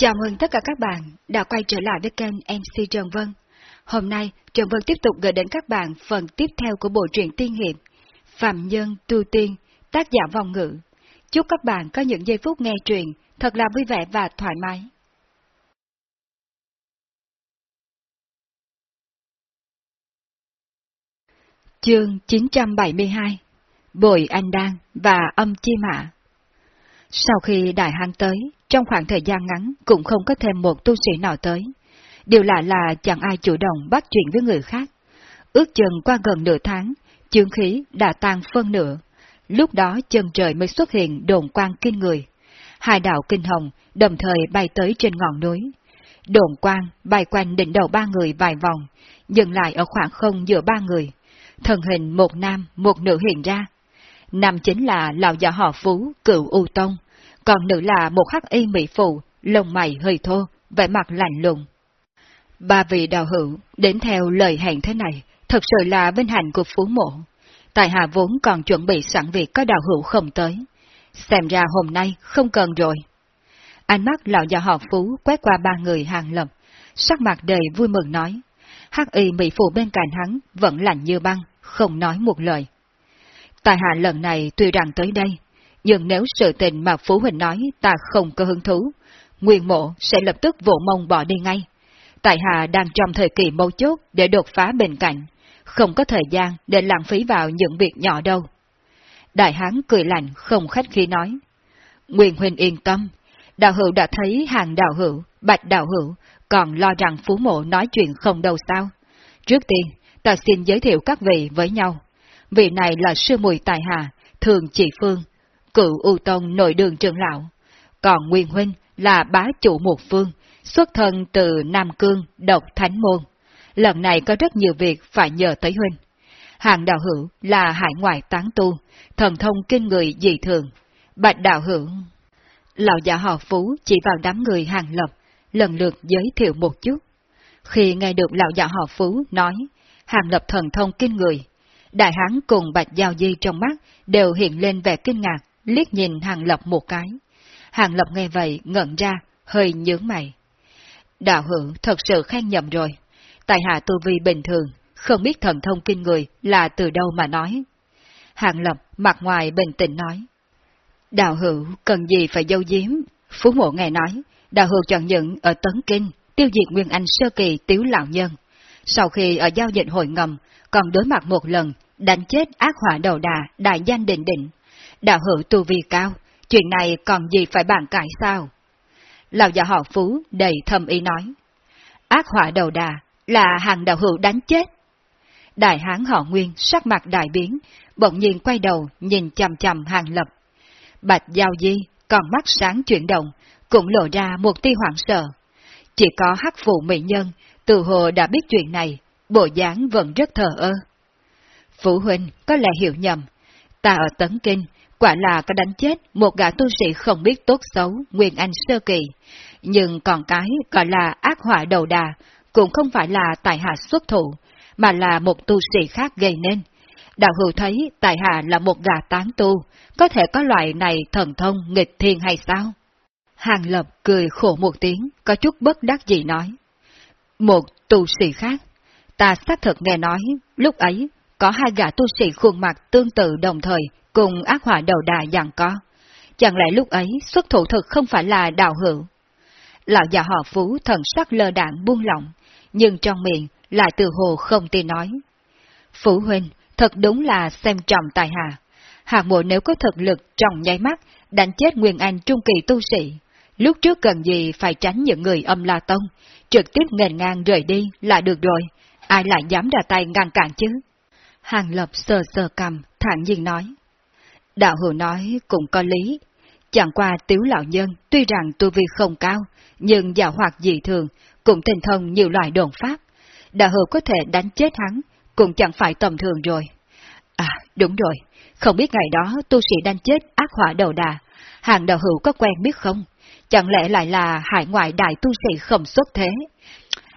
Chào mừng tất cả các bạn đã quay trở lại với kênh MC Trần Vân. Hôm nay, Trần Vân tiếp tục gửi đến các bạn phần tiếp theo của bộ truyện tiên hiệp Phạm Nhân Tu Tiên, tác giả vòng ngữ. Chúc các bạn có những giây phút nghe truyện thật là vui vẻ và thoải mái. Chương 972 Bội Anh Đan và Âm Chi Mạ. Sau khi Đại hang tới, trong khoảng thời gian ngắn cũng không có thêm một tu sĩ nào tới. Điều lạ là chẳng ai chủ động bắt chuyện với người khác. Ước chừng qua gần nửa tháng, chương khí đã tan phân nửa. Lúc đó chân trời mới xuất hiện đồn quang kinh người. Hai đạo kinh hồng đồng thời bay tới trên ngọn núi. Đồn quang bay quanh đỉnh đầu ba người vài vòng, dừng lại ở khoảng không giữa ba người. Thần hình một nam, một nữ hiện ra. Nam chính là lão già họ Phú, cựu U Tông, còn nữ là một hắc y mỹ phụ, lông mày hơi thô, vẻ mặt lạnh lùng. Ba vị đạo hữu đến theo lời hẹn thế này, thật sự là vinh hạnh của phú mộ. Tại hạ vốn còn chuẩn bị sẵn việc có đạo hữu không tới. Xem ra hôm nay không cần rồi. Ánh mắt lão già họ phú quét qua ba người hàng lập, sắc mặt đầy vui mừng nói. Hắc y mỹ phụ bên cạnh hắn vẫn lạnh như băng, không nói một lời. Tại hạ lần này tuy rằng tới đây, nhưng nếu sự tình mà Phú huynh nói ta không có hứng thú, Nguyên Mộ sẽ lập tức vỗ mông bỏ đi ngay. Tại hạ đang trong thời kỳ mâu chốt để đột phá bên cạnh, không có thời gian để lãng phí vào những việc nhỏ đâu. Đại hán cười lạnh không khách khí nói. Nguyên huynh yên tâm, đạo hữu đã thấy hàng đạo hữu, bạch đạo hữu, còn lo rằng Phú Mộ nói chuyện không đâu sao. Trước tiên, ta xin giới thiệu các vị với nhau. Vị này là sư mùi tài hạ, thường chỉ phương, cựu ưu tông nội đường trưởng lão, còn Nguyên Huynh là bá chủ một phương, xuất thân từ Nam Cương, độc Thánh Môn. Lần này có rất nhiều việc phải nhờ tới Huynh. Hàng đạo hữu là hải ngoại tán tu, thần thông kinh người dị thường. Bạch đạo hữu... Lão giả họ Phú chỉ vào đám người hàng lập, lần lượt giới thiệu một chút. Khi nghe được lão giả họ Phú nói, hàng lập thần thông kinh người, đại hán cùng bạch giao di trong mắt đều hiện lên vẻ kinh ngạc, liếc nhìn Hàng Lập một cái. Hàng Lập nghe vậy ngẩn ra, hơi nhướng mày. Đạo hữu thật sự khen nhầm rồi. Tại hạ tu vi bình thường, không biết thần thông kinh người là từ đâu mà nói. Hàng Lập mặt ngoài bình tĩnh nói. Đạo hữu cần gì phải dâu diếm? Phú mộ nghe nói, đạo hữu chọn những ở Tấn Kinh, tiêu diệt Nguyên Anh sơ kỳ tiếu lão nhân. Sau khi ở giao dịch hội ngầm, còn đối mặt một lần, đánh chết ác hỏa đầu đà đại danh định định, đạo hữu tu vi cao, chuyện này còn gì phải bàn cãi sao? Lão già họ Phú đầy thầm ý nói. Ác họa đầu đà là hàng đạo hữu đánh chết. Đại hán họ Nguyên sắc mặt đại biến, bỗng nhiên quay đầu nhìn chầm chầm hàng lập. Bạch Giao Di còn mắt sáng chuyển động, cũng lộ ra một tia hoảng sợ. Chỉ có hắc phụ mỹ nhân, từ hồ đã biết chuyện này, bộ dáng vẫn rất thờ ơ. Phụ huynh có lẽ hiểu nhầm, ta ở Tấn Kinh Quả là có đánh chết một gã tu sĩ không biết tốt xấu, Nguyên Anh Sơ Kỳ. Nhưng còn cái gọi là ác họa đầu đà, cũng không phải là tài hạ xuất thủ, mà là một tu sĩ khác gây nên. Đạo hữu thấy tài hạ là một gã tán tu, có thể có loại này thần thông nghịch thiên hay sao? Hàng Lập cười khổ một tiếng, có chút bất đắc gì nói. Một tu sĩ khác, ta xác thực nghe nói, lúc ấy có hai gã tu sĩ khuôn mặt tương tự đồng thời cùng ác hỏa đầu đà dặn có. Chẳng lẽ lúc ấy xuất thủ thực không phải là đạo hữu? Lão già họ phú thần sắc lơ đạn buông lỏng, nhưng trong miệng lại từ hồ không tin nói. Phú huynh, thật đúng là xem trọng tài hạ. Hạng mộ nếu có thực lực trong nháy mắt, đánh chết Nguyên Anh trung kỳ tu sĩ. Lúc trước cần gì phải tránh những người âm la tông, trực tiếp nghênh ngang rời đi là được rồi, ai lại dám ra tay ngăn cản chứ? Hàng Lập sờ sờ cầm, thản nhiên nói. Đạo hữu nói cũng có lý. Chẳng qua tiếu lão nhân tuy rằng tu vi không cao, nhưng giả hoạt dị thường, cũng tinh thông nhiều loại đồn pháp. Đạo hữu có thể đánh chết hắn, cũng chẳng phải tầm thường rồi. À, đúng rồi, không biết ngày đó tu sĩ đánh chết ác hỏa đầu đà, hàng đạo hữu có quen biết không? Chẳng lẽ lại là hải ngoại đại tu sĩ không xuất thế?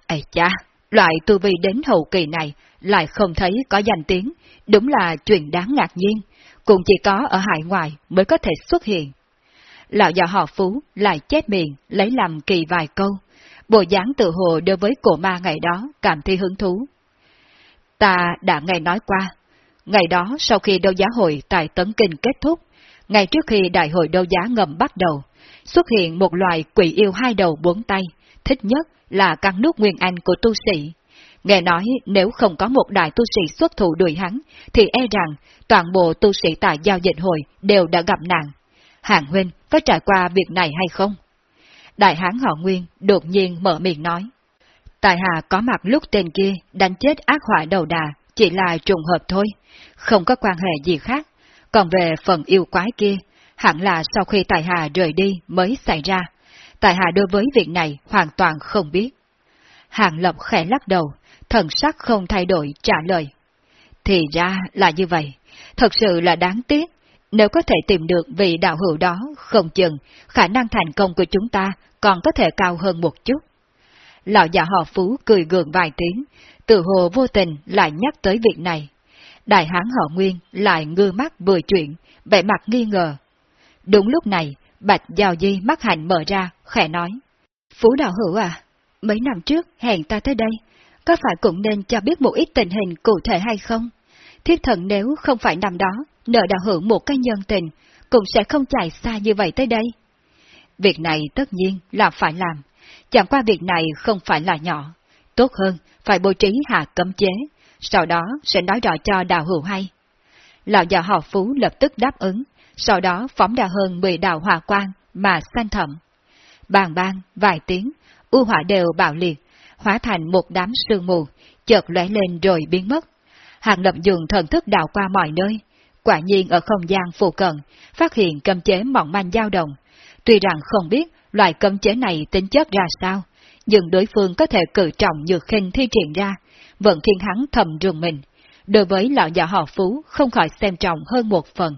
Ây cha, loại tu vi đến hậu kỳ này lại không thấy có danh tiếng, đúng là chuyện đáng ngạc nhiên cũng chỉ có ở hải ngoại mới có thể xuất hiện. lão già họ Phú lại chết miệng, lấy làm kỳ vài câu. Bộ dáng tự hồ đối với cổ ma ngày đó cảm thấy hứng thú. Ta đã nghe nói qua, ngày đó sau khi đấu giá hội tại Tấn Kinh kết thúc, ngày trước khi đại hội đấu giá ngầm bắt đầu, xuất hiện một loài quỷ yêu hai đầu bốn tay, thích nhất là căn nước nguyên anh của tu sĩ. Nghe nói nếu không có một đại tu sĩ xuất thủ đuổi hắn, thì e rằng toàn bộ tu sĩ tại giao dịch hội đều đã gặp nạn. Hàng huynh có trải qua việc này hay không? Đại hán họ Nguyên đột nhiên mở miệng nói. Tài hạ có mặt lúc tên kia đánh chết ác họa đầu đà, chỉ là trùng hợp thôi, không có quan hệ gì khác. Còn về phần yêu quái kia, hẳn là sau khi Tài Hà rời đi mới xảy ra. Tài Hà đối với việc này hoàn toàn không biết. Hàng Lập khẽ lắc đầu, thần sắc không thay đổi trả lời. Thì ra là như vậy, thật sự là đáng tiếc. Nếu có thể tìm được vị đạo hữu đó, không chừng, khả năng thành công của chúng ta còn có thể cao hơn một chút. Lão già họ Phú cười gượng vài tiếng, tự hồ vô tình lại nhắc tới việc này. Đại hán họ Nguyên lại ngư mắt vừa chuyện, vẻ mặt nghi ngờ. Đúng lúc này, Bạch Giao Di mắt hạnh mở ra, khẽ nói. Phú đạo hữu à, mấy năm trước hẹn ta tới đây, có phải cũng nên cho biết một ít tình hình cụ thể hay không? Thiết thần nếu không phải năm đó, nợ đã hưởng một cái nhân tình, cũng sẽ không chạy xa như vậy tới đây. Việc này tất nhiên là phải làm, chẳng qua việc này không phải là nhỏ. Tốt hơn, phải bố trí hạ cấm chế, sau đó sẽ nói rõ cho đạo hữu hay. Lão già họ Phú lập tức đáp ứng, sau đó phóng ra hơn 10 đạo hòa quang mà xanh thẩm. Bàn ban, vài tiếng, u hỏa đều bạo liệt, hóa thành một đám sương mù, chợt lóe lên rồi biến mất. Hàng lập dùng thần thức đào qua mọi nơi, quả nhiên ở không gian phù cận, phát hiện cấm chế mỏng manh dao động. Tuy rằng không biết loại cấm chế này tính chất ra sao, nhưng đối phương có thể cử trọng nhược khinh thi triển ra, vẫn khiến hắn thầm rùng mình. Đối với lão già họ Phú không khỏi xem trọng hơn một phần.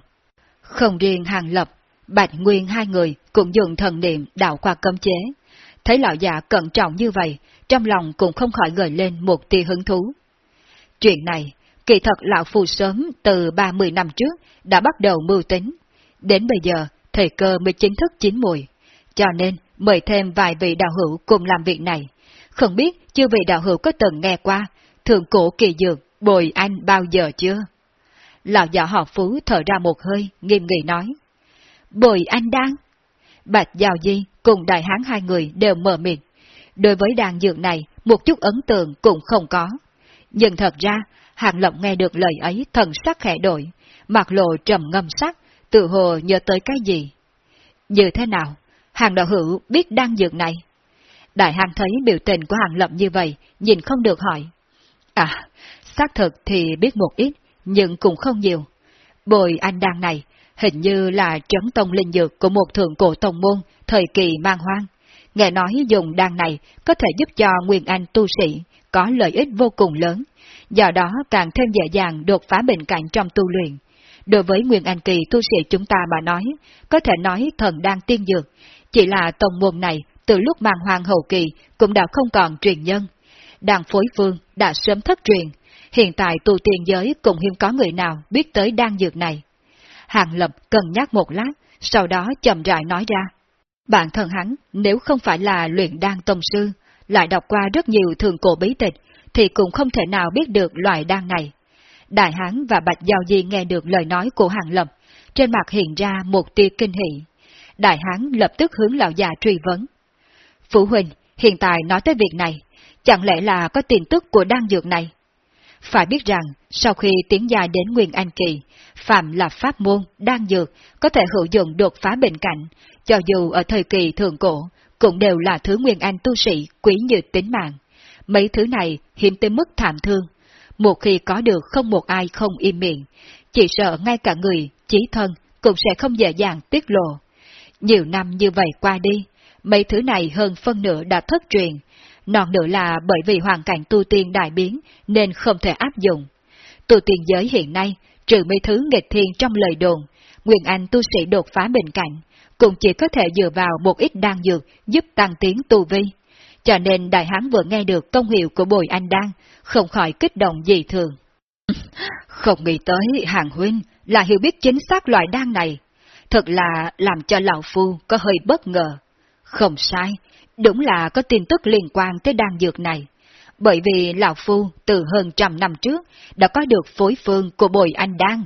Không riêng hàng lập, Bạch Nguyên hai người cũng dùng thần niệm đạo qua cấm chế. Thấy lão già cẩn trọng như vậy, trong lòng cũng không khỏi gợi lên một tia hứng thú. Chuyện này, kỳ thật lão phù sớm từ 30 năm trước đã bắt đầu mưu tính. Đến bây giờ, thời cơ mới chính thức chín mùi. Cho nên, mời thêm vài vị đạo hữu cùng làm việc này. Không biết chưa vị đạo hữu có từng nghe qua thượng cổ kỳ dược bồi anh bao giờ chưa? Lão già họ Phú thở ra một hơi, nghiêm nghị nói. Bồi anh đang? Bạch Giao Di cùng đại hán hai người đều mở miệng. Đối với đàn dược này, một chút ấn tượng cũng không có. Nhưng thật ra, Hàng Lộng nghe được lời ấy thần sắc khẽ đổi, mặt lộ trầm ngâm sắc, tự hồ nhớ tới cái gì. Như thế nào? Hàng đạo hữu biết đan dược này? Đại hàng thấy biểu tình của Hàng Lộng như vậy, nhìn không được hỏi. À, xác thực thì biết một ít, nhưng cũng không nhiều. Bồi anh đan này, hình như là trấn tông linh dược của một thượng cổ tông môn thời kỳ mang hoang. Nghe nói dùng đan này có thể giúp cho Nguyên Anh tu sĩ có lợi ích vô cùng lớn, do đó càng thêm dễ dàng đột phá bệnh cảnh trong tu luyện. Đối với Nguyên Anh kỳ tu sĩ chúng ta mà nói, có thể nói thần đang tiên dược, chỉ là tông môn này từ lúc mang hoàng hậu kỳ cũng đã không còn truyền nhân. Đàn phối phương đã sớm thất truyền, hiện tại tu tiên giới cũng hiếm có người nào biết tới đan dược này. Hàng Lập cân nhắc một lát, sau đó chậm rãi nói ra. Bản thân hắn, nếu không phải là luyện đan tông sư, lại đọc qua rất nhiều thường cổ bí tịch, thì cũng không thể nào biết được loại đan này. Đại Hán và Bạch Giao Di nghe được lời nói của Hàng Lập, trên mặt hiện ra một tia kinh hỷ. Đại Hán lập tức hướng lão già truy vấn. Phụ huynh, hiện tại nói tới việc này, chẳng lẽ là có tin tức của đan dược này? Phải biết rằng, sau khi tiến dài đến Nguyên Anh Kỳ, phạm là pháp môn, đan dược, có thể hữu dụng đột phá bệnh cảnh, cho dù ở thời kỳ thường cổ, cũng đều là thứ Nguyên Anh tu sĩ quý như tính mạng. Mấy thứ này hiếm tới mức thảm thương. Một khi có được không một ai không im miệng, chỉ sợ ngay cả người, chí thân cũng sẽ không dễ dàng tiết lộ. Nhiều năm như vậy qua đi, mấy thứ này hơn phân nửa đã thất truyền, Nọn nữa là bởi vì hoàn cảnh tu tiên đại biến nên không thể áp dụng. Tu tiên giới hiện nay, trừ mấy thứ nghịch thiên trong lời đồn, Nguyên Anh tu sĩ đột phá bình cảnh, cũng chỉ có thể dựa vào một ít đan dược giúp tăng tiến tu vi. Cho nên đại hán vừa nghe được công hiệu của bồi anh đan, không khỏi kích động gì thường. Không nghĩ tới hàng huynh là hiểu biết chính xác loại đan này. thật là làm cho Lão Phu có hơi bất ngờ. Không sai, đúng là có tin tức liên quan tới đan dược này. Bởi vì Lão Phu từ hơn trăm năm trước đã có được phối phương của bồi anh đan.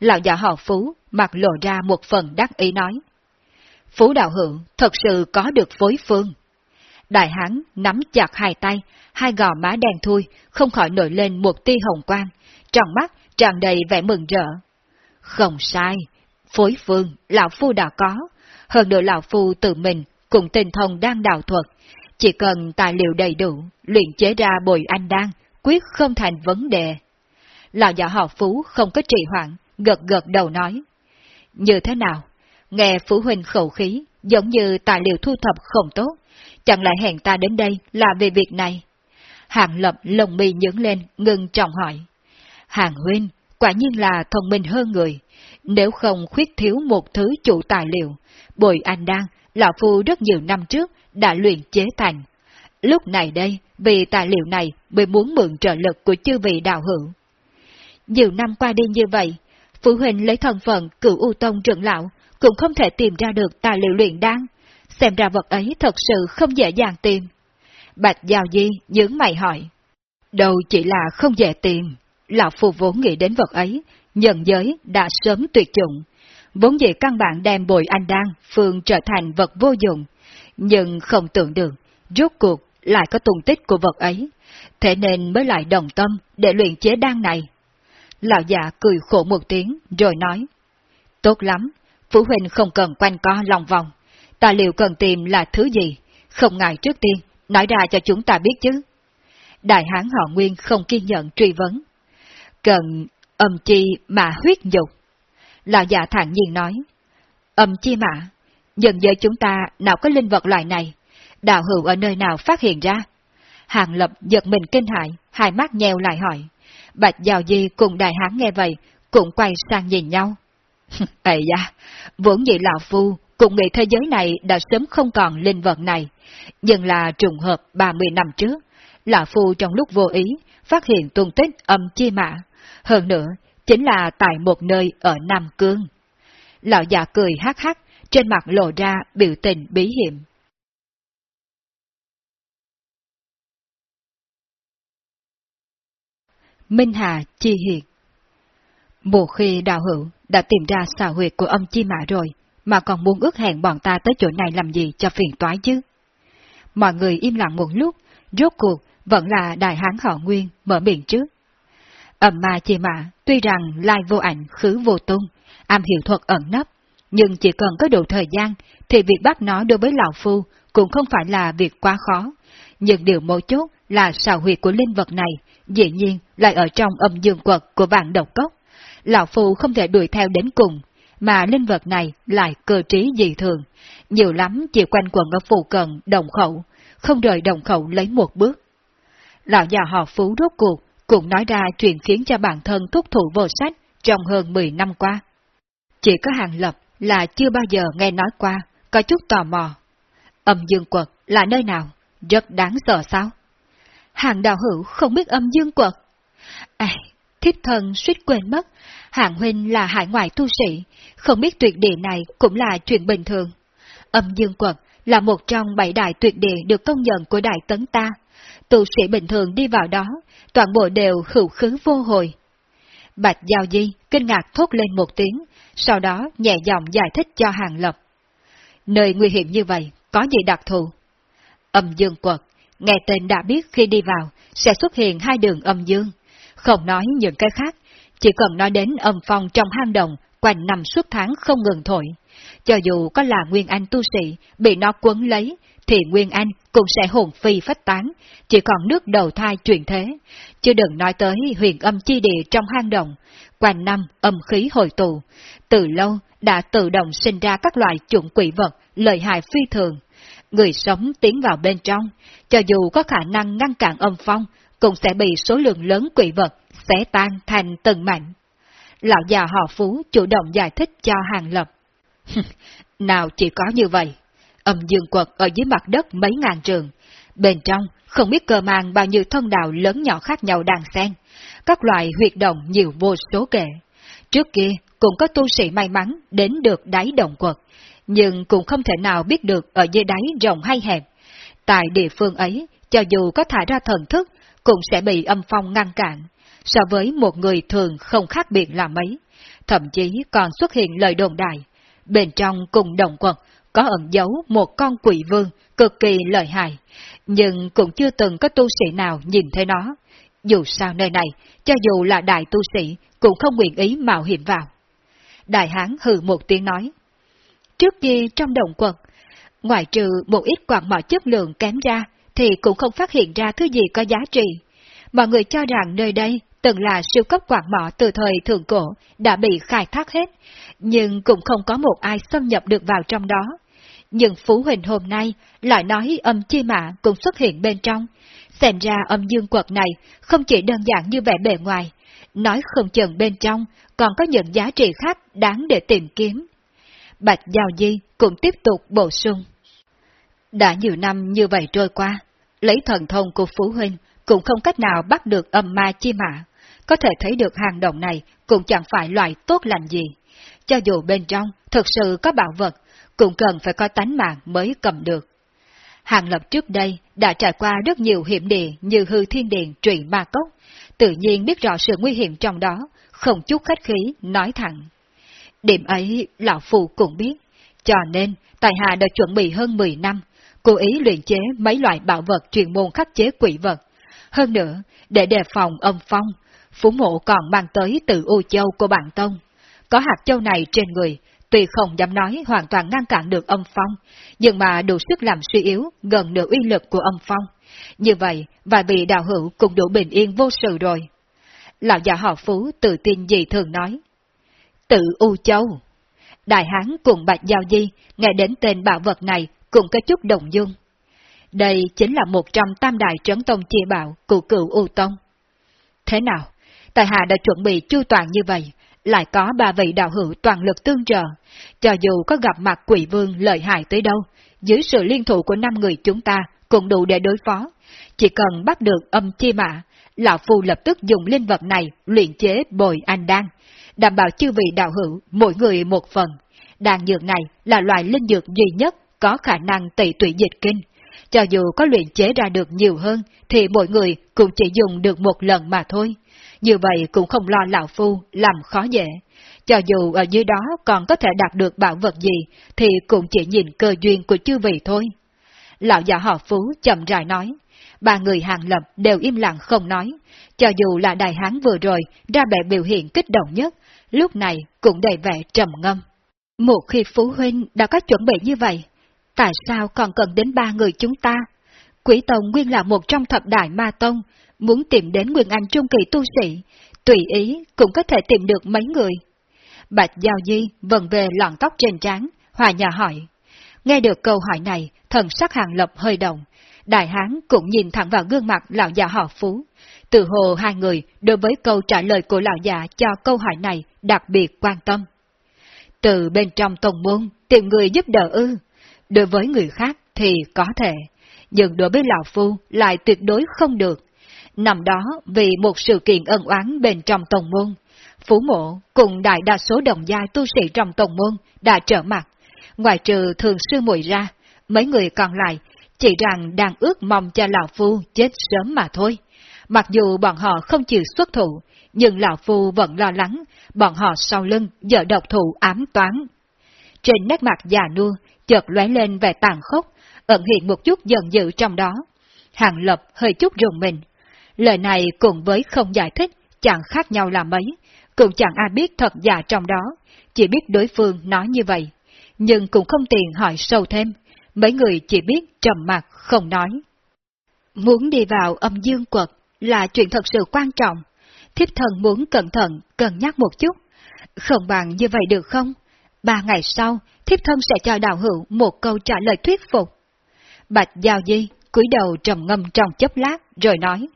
Lão già họ Phú mặt lộ ra một phần đắc ý nói. Phú đạo hữu thật sự có được phối phương. Đại hán nắm chặt hai tay, hai gò má đen thui, không khỏi nổi lên một tia hồng quang, trong mắt tràn đầy vẻ mừng rỡ. Không sai, phối phương, lão phu đã có, hơn nữa lão phu tự mình cùng tinh thông đang đào thuật, chỉ cần tài liệu đầy đủ, luyện chế ra bồi anh đan, quyết không thành vấn đề. Lão giả họ Phú không có trì hoãn, gật gật đầu nói. Như thế nào? Nghe Phú Huynh khẩu khí, giống như tài liệu thu thập không tốt, chẳng lại hẹn ta đến đây là về việc này. Hàng lập lồng mi nhướng lên, ngưng trọng hỏi. Hàng Huynh, quả nhiên là thông minh hơn người. Nếu không khuyết thiếu một thứ chủ tài liệu, bồi anh đang lão phu rất nhiều năm trước đã luyện chế thành. Lúc này đây, vì tài liệu này mới muốn mượn trợ lực của chư vị đạo hữu. Nhiều năm qua đi như vậy, Phụ huynh lấy thân phận cựu U Tông trưởng lão, cũng không thể tìm ra được tài liệu luyện đan. Xem ra vật ấy thật sự không dễ dàng tìm. Bạch Giao Di nhướng mày hỏi. Đâu chỉ là không dễ tìm. Lão Phu vốn nghĩ đến vật ấy, nhận giới đã sớm tuyệt chủng. Vốn dĩ căn bản đem bồi anh đang phương trở thành vật vô dụng. Nhưng không tưởng được, rốt cuộc lại có tung tích của vật ấy. Thế nên mới lại đồng tâm để luyện chế đan này. Lão già cười khổ một tiếng, rồi nói. Tốt lắm, Phụ huynh không cần quanh co lòng vòng. Tài liệu cần tìm là thứ gì? Không ngại trước tiên, nói ra cho chúng ta biết chứ. Đại hán họ Nguyên không kiên nhận truy vấn. Cần âm chi mà huyết dục. Lão già thản nhiên nói. Âm chi mà, dần giới chúng ta nào có linh vật loại này, đạo hữu ở nơi nào phát hiện ra? Hàng lập giật mình kinh hại, hai mắt nheo lại hỏi. Bạch Giao Di cùng đại hán nghe vậy, cũng quay sang nhìn nhau. Ây da, vốn dĩ Lão Phu cũng nghĩ thế giới này đã sớm không còn linh vật này, nhưng là trùng hợp 30 năm trước, Lão Phu trong lúc vô ý phát hiện tung tích âm chi mã, hơn nữa chính là tại một nơi ở Nam Cương. Lão già cười hắc hắc, trên mặt lộ ra biểu tình bí hiểm. Minh Hà Chi Hiệt Một khi đào hữu đã tìm ra xào huyệt của ông chi mã rồi, mà còn muốn ước hẹn bọn ta tới chỗ này làm gì cho phiền toái chứ? Mọi người im lặng một lúc, rốt cuộc vẫn là đại hán họ Nguyên mở miệng trước. Ẩm ma chi mã, tuy rằng lai vô ảnh khứ vô tung, am hiểu thuật ẩn nấp, nhưng chỉ cần có đủ thời gian thì việc bắt nó đối với lão phu cũng không phải là việc quá khó. Nhưng điều mấu chốt là xào huyệt của linh vật này dĩ nhiên lại ở trong âm dương quật của vạn độc cốc. Lão Phu không thể đuổi theo đến cùng, mà linh vật này lại cơ trí dị thường, nhiều lắm chỉ quanh quẩn ở phù cận đồng khẩu, không rời đồng khẩu lấy một bước. Lão già họ Phú rốt cuộc cũng nói ra chuyện khiến cho bản thân thúc thủ vô sách trong hơn 10 năm qua. Chỉ có hàng lập là chưa bao giờ nghe nói qua, có chút tò mò. Âm dương quật là nơi nào? Rất đáng sợ sao? Hàng đạo hữu không biết âm dương quật. À, thiếp thân suýt quên mất, hạng huynh là hải ngoại tu sĩ, không biết tuyệt địa này cũng là chuyện bình thường. Âm dương quật là một trong bảy đại tuyệt địa được công nhận của đại tấn ta. Tu sĩ bình thường đi vào đó, toàn bộ đều hữu khứ vô hồi. Bạch Giao Di kinh ngạc thốt lên một tiếng, sau đó nhẹ giọng giải thích cho Hàng Lập. Nơi nguy hiểm như vậy, có gì đặc thù? Âm dương quật Nghe tên đã biết khi đi vào, sẽ xuất hiện hai đường âm dương. Không nói những cái khác, chỉ cần nói đến âm phong trong hang động, quanh năm suốt tháng không ngừng thổi. Cho dù có là Nguyên Anh tu sĩ, bị nó quấn lấy, thì Nguyên Anh cũng sẽ hồn phi phách tán, chỉ còn nước đầu thai truyền thế. Chứ đừng nói tới huyền âm chi địa trong hang động, quanh năm âm khí hồi tụ, từ lâu đã tự động sinh ra các loại chủng quỷ vật, lợi hại phi thường người sống tiến vào bên trong, cho dù có khả năng ngăn cản âm phong, cũng sẽ bị số lượng lớn quỷ vật xé tan thành từng mảnh. Lão già họ Phú chủ động giải thích cho Hàng Lập. Nào chỉ có như vậy, âm dương quật ở dưới mặt đất mấy ngàn trường, bên trong không biết cơ mang bao nhiêu thân đạo lớn nhỏ khác nhau đang xen, các loại huyệt động nhiều vô số kể. Trước kia cũng có tu sĩ may mắn đến được đáy động quật, nhưng cũng không thể nào biết được ở dưới đáy rộng hay hẹp. Tại địa phương ấy, cho dù có thả ra thần thức, cũng sẽ bị âm phong ngăn cản, so với một người thường không khác biệt là mấy. Thậm chí còn xuất hiện lời đồn đại, bên trong cùng động quật có ẩn giấu một con quỷ vương cực kỳ lợi hại, nhưng cũng chưa từng có tu sĩ nào nhìn thấy nó. Dù sao nơi này, cho dù là đại tu sĩ, cũng không nguyện ý mạo hiểm vào. Đại hán hừ một tiếng nói. Trước kia trong động quật, ngoại trừ một ít quạt mỏ chất lượng kém ra, thì cũng không phát hiện ra thứ gì có giá trị. Mọi người cho rằng nơi đây từng là siêu cấp quạt mỏ từ thời thượng cổ đã bị khai thác hết, nhưng cũng không có một ai xâm nhập được vào trong đó. Nhưng Phú Huỳnh hôm nay lại nói âm chi mã cũng xuất hiện bên trong. Xem ra âm dương quật này không chỉ đơn giản như vẻ bề ngoài, nói không chừng bên trong còn có những giá trị khác đáng để tìm kiếm. Bạch Giao Di cũng tiếp tục bổ sung. Đã nhiều năm như vậy trôi qua, lấy thần thông của Phú Huynh cũng không cách nào bắt được âm ma chi mã. Có thể thấy được hàng động này cũng chẳng phải loại tốt lành gì. Cho dù bên trong thực sự có bảo vật, cũng cần phải có tánh mạng mới cầm được. Hàng Lập trước đây đã trải qua rất nhiều hiểm địa như hư thiên điện trụy ma cốc, tự nhiên biết rõ sự nguy hiểm trong đó, không chút khách khí, nói thẳng. Điểm ấy, Lão Phu cũng biết, cho nên Tài Hà đã chuẩn bị hơn 10 năm, cố ý luyện chế mấy loại bảo vật truyền môn khắc chế quỷ vật. Hơn nữa, để đề phòng âm phong, Phú Mộ còn mang tới từ U Châu của bản tông. Có hạt châu này trên người, tuy không dám nói hoàn toàn ngăn cản được âm phong, nhưng mà đủ sức làm suy yếu gần nửa uy lực của âm phong. Như vậy, vài vị đạo hữu cũng đủ bình yên vô sự rồi. Lão già họ Phú tự tin gì thường nói. Tự U Châu. Đại Hán cùng Bạch Giao Di nghe đến tên bảo vật này cũng có chút đồng dung. Đây chính là một trong tam đại trấn tông chia bảo của cựu U Tông. Thế nào? Tài Hạ đã chuẩn bị chu toàn như vậy, lại có ba vị đạo hữu toàn lực tương trợ. Cho dù có gặp mặt quỷ vương lợi hại tới đâu, dưới sự liên thủ của năm người chúng ta cũng đủ để đối phó. Chỉ cần bắt được âm chi mã, Lão Phu lập tức dùng linh vật này luyện chế bồi anh đan, đảm bảo chư vị đạo hữu mỗi người một phần. Đan dược này là loại linh dược duy nhất có khả năng tẩy tụy dịch kinh. Cho dù có luyện chế ra được nhiều hơn, thì mỗi người cũng chỉ dùng được một lần mà thôi. Như vậy cũng không lo Lão Phu làm khó dễ. Cho dù ở dưới đó còn có thể đạt được bảo vật gì, thì cũng chỉ nhìn cơ duyên của chư vị thôi. Lão già họ Phú chậm rãi nói, ba người hàng lập đều im lặng không nói, cho dù là đại hán vừa rồi ra vẻ biểu hiện kích động nhất, lúc này cũng đầy vẻ trầm ngâm. Một khi Phú Huynh đã có chuẩn bị như vậy, tại sao còn cần đến ba người chúng ta? Quỷ Tông nguyên là một trong thập đại ma tông, muốn tìm đến Nguyên Anh Trung Kỳ tu sĩ, tùy ý cũng có thể tìm được mấy người. Bạch Giao Di vần về lọn tóc trên trán, hòa nhà hỏi. Nghe được câu hỏi này, thần sắc hàng lập hơi động. Đại hán cũng nhìn thẳng vào gương mặt lão già họ Phú. Từ hồ hai người đối với câu trả lời của lão già cho câu hỏi này đặc biệt quan tâm. Từ bên trong tông môn, tìm người giúp đỡ ư. Đối với người khác thì có thể, nhưng đối với lão phu lại tuyệt đối không được. Năm đó, vì một sự kiện ân oán bên trong tổng môn, Phú Mộ cùng đại đa số đồng gia tu sĩ trong tổng môn đã trở mặt. Ngoài trừ thường sư muội ra, mấy người còn lại chỉ rằng đang ước mong cho Lão Phu chết sớm mà thôi. Mặc dù bọn họ không chịu xuất thủ, nhưng Lão Phu vẫn lo lắng, bọn họ sau lưng dở độc thủ ám toán. Trên nét mặt già nua, chợt lóe lên vẻ tàn khốc, ẩn hiện một chút giận dữ trong đó. Hàng Lập hơi chút rùng mình. Lời này cùng với không giải thích, chẳng khác nhau là mấy, cũng chẳng ai biết thật giả trong đó, chỉ biết đối phương nói như vậy. Nhưng cũng không tiện hỏi sâu thêm, mấy người chỉ biết trầm mặt không nói. Muốn đi vào âm dương quật là chuyện thật sự quan trọng, thiếp thần muốn cẩn thận, cân nhắc một chút. Không bằng như vậy được không? Ba ngày sau, thiếp thân sẽ cho đạo hữu một câu trả lời thuyết phục. Bạch Giao Di cúi đầu trầm ngâm trong chốc lát rồi nói.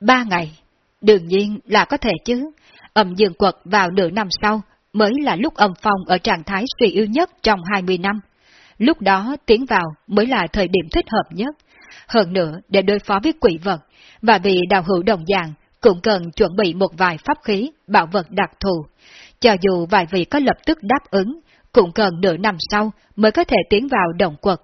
Ba ngày, đương nhiên là có thể chứ. Âm dương quật vào nửa năm sau mới là lúc âm phong ở trạng thái suy yếu nhất trong 20 năm. Lúc đó tiến vào mới là thời điểm thích hợp nhất. Hơn nữa, để đối phó với quỷ vật, và vì đào hữu đồng dạng cũng cần chuẩn bị một vài pháp khí, bảo vật đặc thù. cho dù vài vị có lập tức đáp ứng, cũng cần nửa năm sau mới có thể tiến vào đồng quật.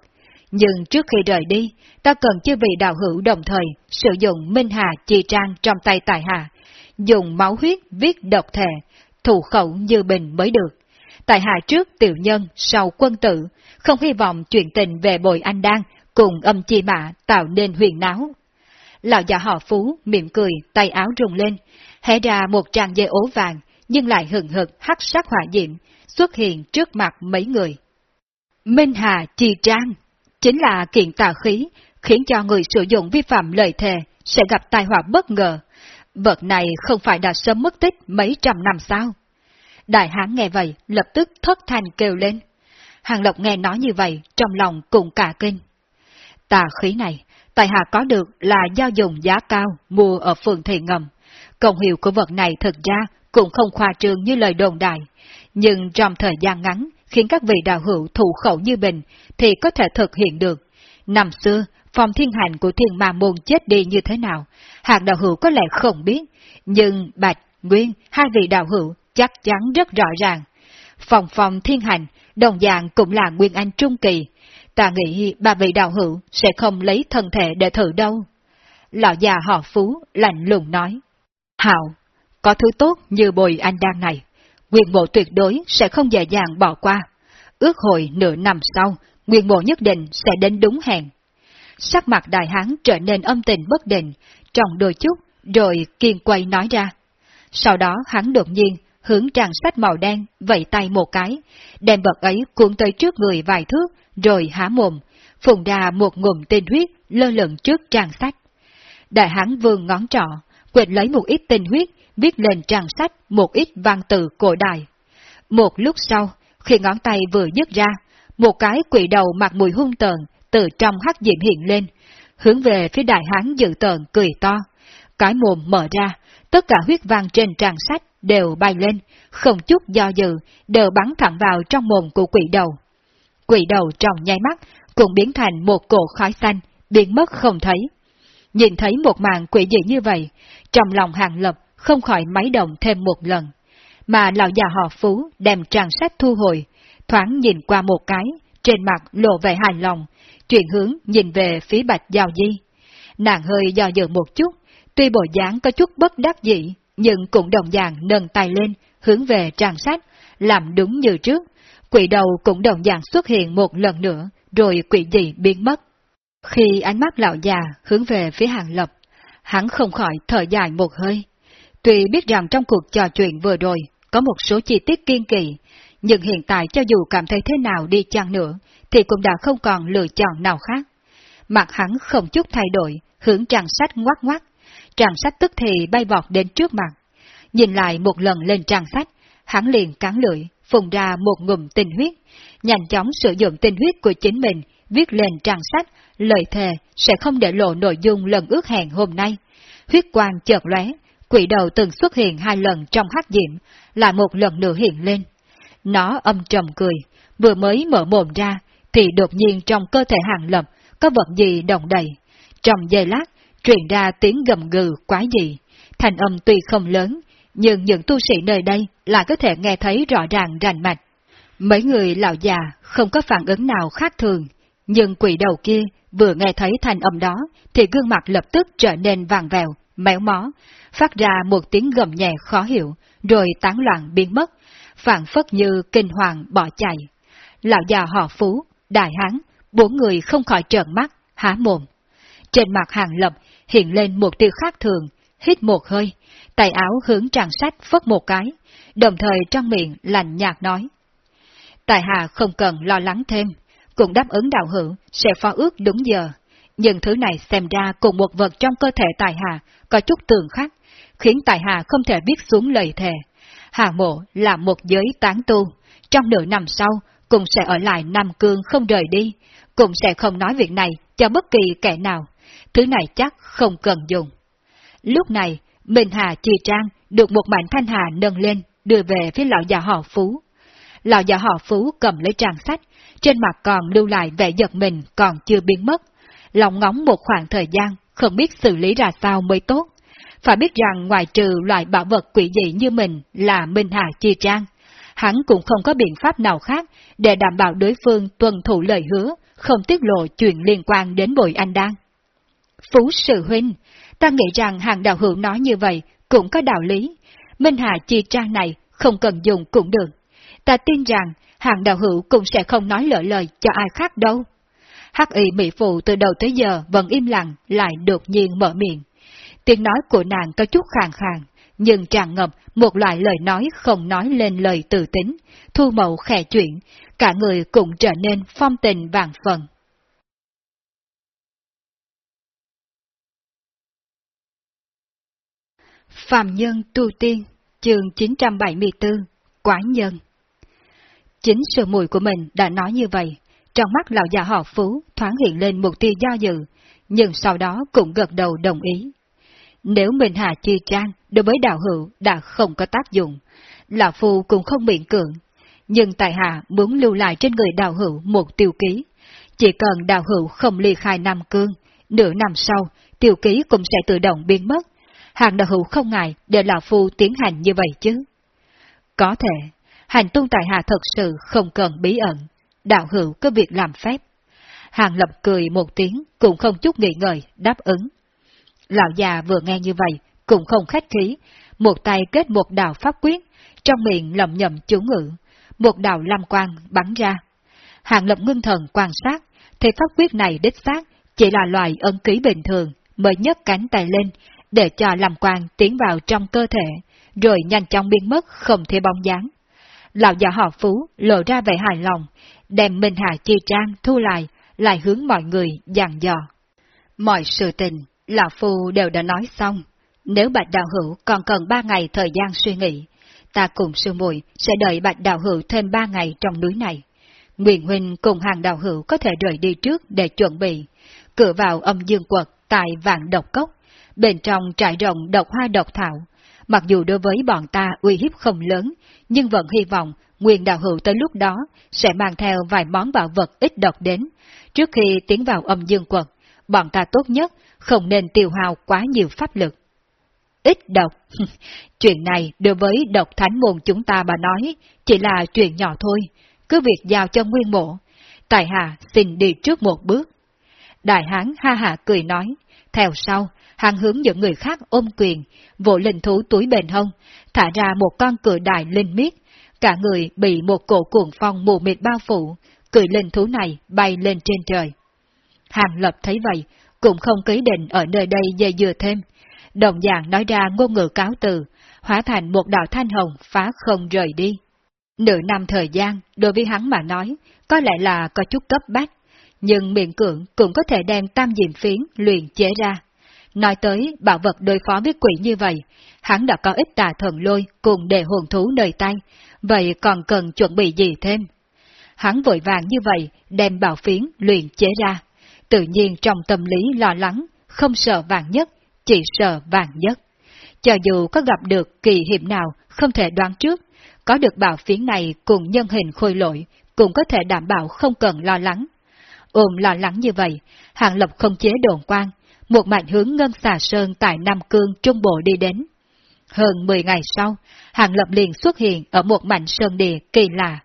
Nhưng trước khi rời đi, ta cần chư vị đạo hữu đồng thời sử dụng Minh Hà Chi Trang trong tay Tài Hà, dùng máu huyết viết độc thể, thủ khẩu như bình mới được. Tại hạ trước tiểu nhân, sau quân tử, không hy vọng chuyện tình về bồi anh đang cùng âm chi mã tạo nên huyền náo. Lão già họ phú, miệng cười, tay áo rung lên, hé ra một trang dây ố vàng, nhưng lại hừng hực hắc sắc hỏa diệm, xuất hiện trước mặt mấy người. Minh Hà Chi Trang chính là kiện tà khí, khiến cho người sử dụng vi phạm lời thề sẽ gặp tai họa bất ngờ. Vật này không phải đã sớm mất tích mấy trăm năm sao? Đại hán nghe vậy, lập tức thất thanh kêu lên. Hàng Lộc nghe nói như vậy, trong lòng cũng cả kinh. Tà khí này, tại hạ có được là giao dùng giá cao mua ở phường thị ngầm. Công hiệu của vật này thực ra cũng không khoa trương như lời đồn đại, nhưng trong thời gian ngắn khiến các vị đạo hữu thủ khẩu như bình thì có thể thực hiện được. Năm xưa, phòng thiên hành của thiên ma môn chết đi như thế nào, hạng đạo hữu có lẽ không biết, nhưng Bạch, Nguyên, hai vị đạo hữu chắc chắn rất rõ ràng. Phòng phòng thiên hành, đồng dạng cũng là Nguyên Anh Trung Kỳ. Ta nghĩ ba vị đạo hữu sẽ không lấy thân thể để thử đâu. Lão già họ Phú lạnh lùng nói. Hạo, có thứ tốt như bồi anh đang này, nguyên bộ tuyệt đối sẽ không dễ dàng bỏ qua. Ước hồi nửa năm sau, nguyên bộ nhất định sẽ đến đúng hẹn. Sắc mặt đại hán trở nên âm tình bất định, trong đôi chút, rồi kiên quay nói ra. Sau đó hắn đột nhiên hướng trang sách màu đen, vẫy tay một cái, đem vật ấy cuốn tới trước người vài thước, rồi há mồm, phùng ra một ngụm tinh huyết lơ lửng trước trang sách. Đại hán vương ngón trọ, quệt lấy một ít tinh huyết, viết lên trang sách một ít văn từ cổ đại. Một lúc sau, khi ngón tay vừa dứt ra, một cái quỷ đầu mặt mùi hung tợn từ trong hắc diệm hiện lên, hướng về phía đại hán dự tợn cười to. Cái mồm mở ra, tất cả huyết văn trên trang sách đều bay lên, không chút do dự, đều bắn thẳng vào trong mồm của quỷ đầu. Quỷ đầu trong nháy mắt cũng biến thành một cổ khói xanh, biến mất không thấy. Nhìn thấy một màn quỷ dị như vậy, trong lòng hàng lập không khỏi máy động thêm một lần. Mà lão già họ Phú đem trang sách thu hồi, thoáng nhìn qua một cái, trên mặt lộ vẻ hài lòng, chuyển hướng nhìn về phía bạch giao di. Nàng hơi do dự một chút, tuy bộ dáng có chút bất đắc dĩ, nhưng cũng đồng dạng nâng tay lên, hướng về trang sách, làm đúng như trước. Quỷ đầu cũng đồng dạng xuất hiện một lần nữa, rồi quỷ dị biến mất. Khi ánh mắt lão già hướng về phía hàng lập, hắn không khỏi thở dài một hơi. Tuy biết rằng trong cuộc trò chuyện vừa rồi có một số chi tiết kiên kỳ, nhưng hiện tại cho dù cảm thấy thế nào đi chăng nữa, thì cũng đã không còn lựa chọn nào khác. Mặt hắn không chút thay đổi, hướng trang sách ngoát ngoát, trang sách tức thì bay vọt đến trước mặt. Nhìn lại một lần lên trang sách, hắn liền cắn lưỡi, phùng ra một ngụm tinh huyết, nhanh chóng sử dụng tinh huyết của chính mình, viết lên trang sách, lời thề sẽ không để lộ nội dung lần ước hẹn hôm nay. Huyết quang chợt lóe, quỷ đầu từng xuất hiện hai lần trong hắc diệm, lại một lần nữa hiện lên. Nó âm trầm cười, vừa mới mở mồm ra, thì đột nhiên trong cơ thể hàng lập có vật gì động đầy. Trong giây lát, truyền ra tiếng gầm gừ quái dị. Thành âm tuy không lớn, nhưng những tu sĩ nơi đây lại có thể nghe thấy rõ ràng rành mạch. Mấy người lão già không có phản ứng nào khác thường, nhưng quỷ đầu kia vừa nghe thấy thành âm đó thì gương mặt lập tức trở nên vàng vèo, méo mó, phát ra một tiếng gầm nhẹ khó hiểu, rồi tán loạn biến mất, phản phất như kinh hoàng bỏ chạy. Lão già họ Phú, Đại Hán, bốn người không khỏi trợn mắt, há mồm. Trên mặt hàng lập hiện lên một tiêu khác thường, hít một hơi, tay áo hướng trang sách phất một cái, đồng thời trong miệng lành nhạt nói. Tài hạ không cần lo lắng thêm, cũng đáp ứng đạo hữu sẽ phó ước đúng giờ, nhưng thứ này xem ra cùng một vật trong cơ thể tài hà có chút tường khác, khiến tài hà không thể viết xuống lời thề. Hà mộ là một giới tán tu, trong nửa năm sau cũng sẽ ở lại Nam Cương không rời đi, cũng sẽ không nói việc này cho bất kỳ kẻ nào. Thứ này chắc không cần dùng. Lúc này, Minh Hà Chi Trang được một mảnh thanh hà nâng lên, đưa về phía lão già họ Phú. Lão già họ Phú cầm lấy trang sách, trên mặt còn lưu lại vẻ giật mình còn chưa biến mất. Lòng ngóng một khoảng thời gian, không biết xử lý ra sao mới tốt. Phải biết rằng ngoài trừ loại bảo vật quỷ dị như mình là Minh Hà Chi Trang, hắn cũng không có biện pháp nào khác để đảm bảo đối phương tuân thủ lời hứa, không tiết lộ chuyện liên quan đến bội anh Đang. Phú sự huynh, ta nghĩ rằng hàng đạo hữu nói như vậy cũng có đạo lý. Minh Hà Chi Trang này không cần dùng cũng được. Ta tin rằng hàng đạo hữu cũng sẽ không nói lỡ lời cho ai khác đâu. Hắc y mỹ phụ từ đầu tới giờ vẫn im lặng, lại đột nhiên mở miệng. Tiếng nói của nàng có chút khàn khàn, nhưng tràn ngập một loại lời nói không nói lên lời từ tính, thu mậu khẽ chuyện, cả người cũng trở nên phong tình vàng phần. Phạm Nhân Tu Tiên, chương 974, Quái Nhân Chính sự mùi của mình đã nói như vậy, trong mắt lão già họ Phú thoáng hiện lên một tia do dự, nhưng sau đó cũng gật đầu đồng ý. Nếu mình hà chi trang đối với đạo hữu đã không có tác dụng, lão phu cũng không miễn cưỡng, nhưng tại hạ muốn lưu lại trên người đạo hữu một tiêu ký. Chỉ cần đạo hữu không ly khai Nam Cương, nửa năm sau, tiêu ký cũng sẽ tự động biến mất. Hàng đạo hữu không ngại để lão phu tiến hành như vậy chứ. Có thể, hành tung tại hạ thật sự không cần bí ẩn, đạo hữu có việc làm phép. Hàng lập cười một tiếng, cũng không chút nghĩ ngợi, đáp ứng. Lão già vừa nghe như vậy, cũng không khách khí, một tay kết một đạo pháp quyết, trong miệng lầm nhầm chú ngữ, một đạo lam quang bắn ra. Hàng lập ngưng thần quan sát, thì pháp quyết này đích xác chỉ là loài ân ký bình thường, mới nhấc cánh tay lên, để cho lam quang tiến vào trong cơ thể, rồi nhanh chóng biến mất không thể bóng dáng. Lão già họ Phú lộ ra vẻ hài lòng, đem Minh Hà Chi Trang thu lại, lại hướng mọi người dặn dò. Mọi sự tình, Lão Phu đều đã nói xong. Nếu Bạch Đạo Hữu còn cần ba ngày thời gian suy nghĩ, ta cùng sư muội sẽ đợi Bạch Đạo Hữu thêm ba ngày trong núi này. Nguyện Huynh cùng hàng đạo hữu có thể rời đi trước để chuẩn bị, cửa vào âm dương quật tại vạn độc cốc, bên trong trải rộng độc hoa độc thảo. Mặc dù đối với bọn ta uy hiếp không lớn, nhưng vẫn hy vọng Nguyên đạo hữu tới lúc đó sẽ mang theo vài món bảo vật ít độc đến. Trước khi tiến vào âm dương quật, bọn ta tốt nhất không nên tiêu hao quá nhiều pháp lực. Ít độc. chuyện này đối với độc thánh môn chúng ta mà nói, chỉ là chuyện nhỏ thôi. Cứ việc giao cho nguyên mộ. Tài hạ xin đi trước một bước. Đại hán ha hạ cười nói. Theo sau, hắn hướng những người khác ôm quyền, vỗ linh thú túi bền hông, thả ra một con cửa đại linh miết, cả người bị một cổ cuồng phong mù mịt bao phủ, cười linh thú này bay lên trên trời. Hàng lập thấy vậy, cũng không ký định ở nơi đây dây dừa thêm. Đồng dạng nói ra ngôn ngữ cáo từ, hóa thành một đạo thanh hồng phá không rời đi. Nửa năm thời gian, đối với hắn mà nói, có lẽ là có chút cấp bách, nhưng miệng cưỡng cũng có thể đem tam diệm phiến luyện chế ra. Nói tới bảo vật đối phó với quỷ như vậy, hắn đã có ít tà thần lôi cùng đề hồn thú nơi tay, vậy còn cần chuẩn bị gì thêm? Hắn vội vàng như vậy đem bảo phiến luyện chế ra, tự nhiên trong tâm lý lo lắng, không sợ vàng nhất, chỉ sợ vàng nhất. Cho dù có gặp được kỳ hiểm nào không thể đoán trước, có được bảo phiến này cùng nhân hình khôi lỗi, cũng có thể đảm bảo không cần lo lắng. Ôm lo lắng như vậy, Hàng Lập không chế đồn quan, một mạnh hướng ngân xà sơn tại Nam Cương Trung Bộ đi đến. Hơn 10 ngày sau, Hàng Lập liền xuất hiện ở một mảnh sơn địa kỳ lạ.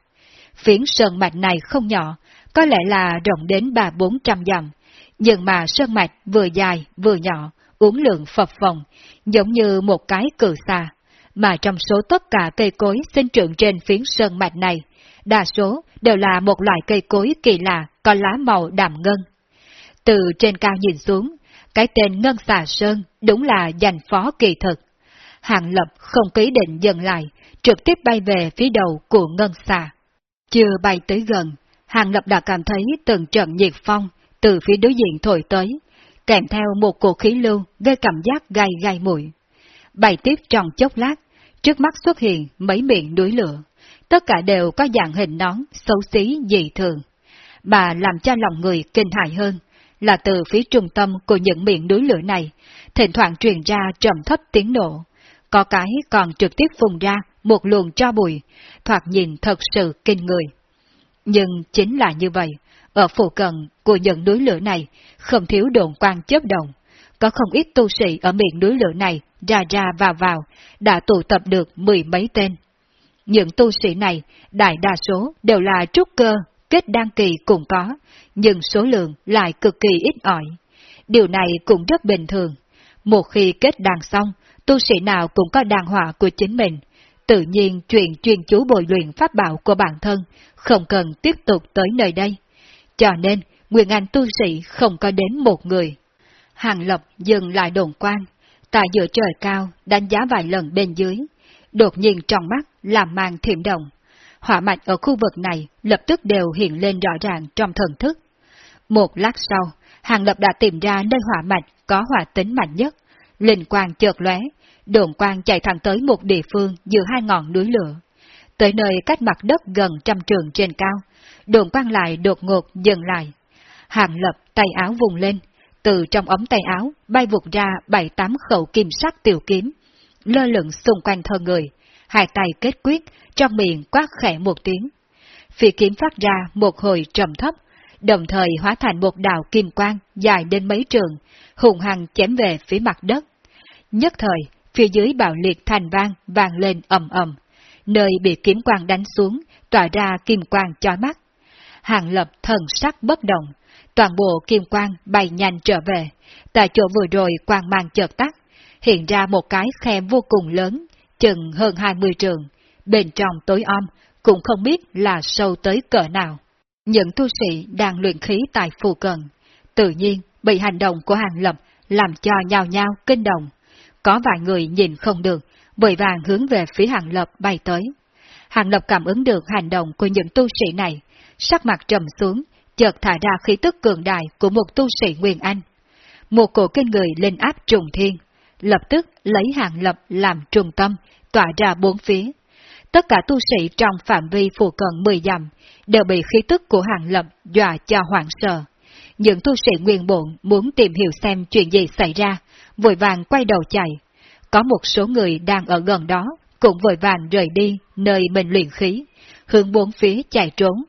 Phiến sơn mạch này không nhỏ, có lẽ là rộng đến ba bốn trăm dặm, nhưng mà sơn mạch vừa dài vừa nhỏ, uốn lượng phập phồng, giống như một cái cử xa. Mà trong số tất cả cây cối sinh trưởng trên phiến sơn mạch này, đa số đều là một loại cây cối kỳ lạ có lá màu đạm ngân. Từ trên cao nhìn xuống, cái tên Ngân Xà Sơn đúng là dành phó kỳ thực. hạng Lập không ký định dừng lại, trực tiếp bay về phía đầu của Ngân Xà. Chưa bay tới gần, hạng Lập đã cảm thấy từng trận nhiệt phong từ phía đối diện thổi tới, kèm theo một cuộc khí lưu gây cảm giác gai gai mũi. Bay tiếp trong chốc lát, trước mắt xuất hiện mấy miệng núi lửa, tất cả đều có dạng hình nón xấu xí dị thường. Mà làm cho lòng người kinh hại hơn là từ phía trung tâm của những miệng núi lửa này, thỉnh thoảng truyền ra trầm thấp tiếng nổ, có cái còn trực tiếp phùng ra một luồng cho bụi, thoạt nhìn thật sự kinh người. Nhưng chính là như vậy, ở phụ cận của những núi lửa này không thiếu đồn quan chớp đồng, có không ít tu sĩ ở miệng núi lửa này ra ra vào vào, đã tụ tập được mười mấy tên. Những tu sĩ này, đại đa số đều là trúc cơ, kết đăng kỳ cũng có, nhưng số lượng lại cực kỳ ít ỏi. Điều này cũng rất bình thường. Một khi kết đàn xong, tu sĩ nào cũng có đàn họa của chính mình, tự nhiên chuyện chuyên chú bồi luyện pháp bảo của bản thân, không cần tiếp tục tới nơi đây. Cho nên, Nguyên Anh tu sĩ không có đến một người. Hàng Lập dừng lại đồn quan, tại giữa trời cao đánh giá vài lần bên dưới, đột nhiên trong mắt làm mang thiểm động. Hỏa mạch ở khu vực này lập tức đều hiện lên rõ ràng trong thần thức. Một lát sau, Hàng Lập đã tìm ra nơi hỏa mạch có hỏa tính mạnh nhất, linh quang chợt lóe, đồn quang chạy thẳng tới một địa phương giữa hai ngọn núi lửa. Tới nơi cách mặt đất gần trăm trường trên cao, đồn quang lại đột ngột dừng lại. Hàng Lập tay áo vùng lên, từ trong ống tay áo bay vụt ra bảy tám khẩu kim sắc tiểu kiếm, lơ lửng xung quanh thân người, hai tay kết quyết, trong miệng quát khẽ một tiếng. Phi kiếm phát ra một hồi trầm thấp, đồng thời hóa thành một đạo kim quang dài đến mấy trường, hùng hăng chém về phía mặt đất. Nhất thời, phía dưới bạo liệt thành vang vang lên ầm ầm, nơi bị kiếm quang đánh xuống, tỏa ra kim quang chói mắt. Hàng lập thần sắc bất động, toàn bộ kim quang bay nhanh trở về, tại chỗ vừa rồi quang mang chợt tắt, hiện ra một cái khe vô cùng lớn, chừng hơn 20 trường, bên trong tối om, cũng không biết là sâu tới cỡ nào. Những tu sĩ đang luyện khí tại phù cận, tự nhiên bị hành động của hàng lập làm cho nhào nhao kinh động. Có vài người nhìn không được, vội vàng hướng về phía hàng lập bay tới. Hàng lập cảm ứng được hành động của những tu sĩ này, sắc mặt trầm xuống, chợt thả ra khí tức cường đại của một tu sĩ Nguyên Anh. Một cổ kinh người lên áp trùng thiên, lập tức lấy hàng lập làm trung tâm, tỏa ra bốn phía. Tất cả tu sĩ trong phạm vi phù cận 10 dặm đều bị khí tức của hàng lập dọa cho hoảng sợ. Những tu sĩ nguyên bộn muốn tìm hiểu xem chuyện gì xảy ra, vội vàng quay đầu chạy. Có một số người đang ở gần đó, cũng vội vàng rời đi nơi mình luyện khí, hướng bốn phía chạy trốn.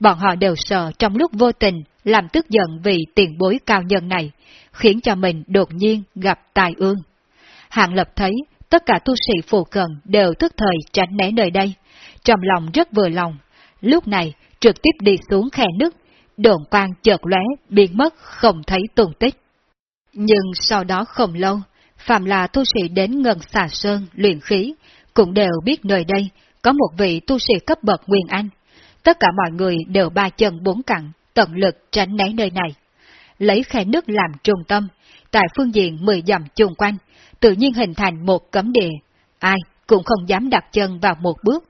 Bọn họ đều sợ trong lúc vô tình làm tức giận vì tiền bối cao nhân này, khiến cho mình đột nhiên gặp tài ương. Hạng lập thấy tất cả tu sĩ phù cận đều thức thời tránh né nơi đây, trong lòng rất vừa lòng. Lúc này, trực tiếp đi xuống khe nước, đồn quang chợt lóe biến mất không thấy tung tích. Nhưng sau đó không lâu, phạm là tu sĩ đến ngân xà sơn luyện khí, cũng đều biết nơi đây có một vị tu sĩ cấp bậc Nguyên Anh. Tất cả mọi người đều ba chân bốn cẳng, tận lực tránh né nơi này. Lấy khe nước làm trung tâm, tại phương diện mười dặm chung quanh, tự nhiên hình thành một cấm địa, ai cũng không dám đặt chân vào một bước.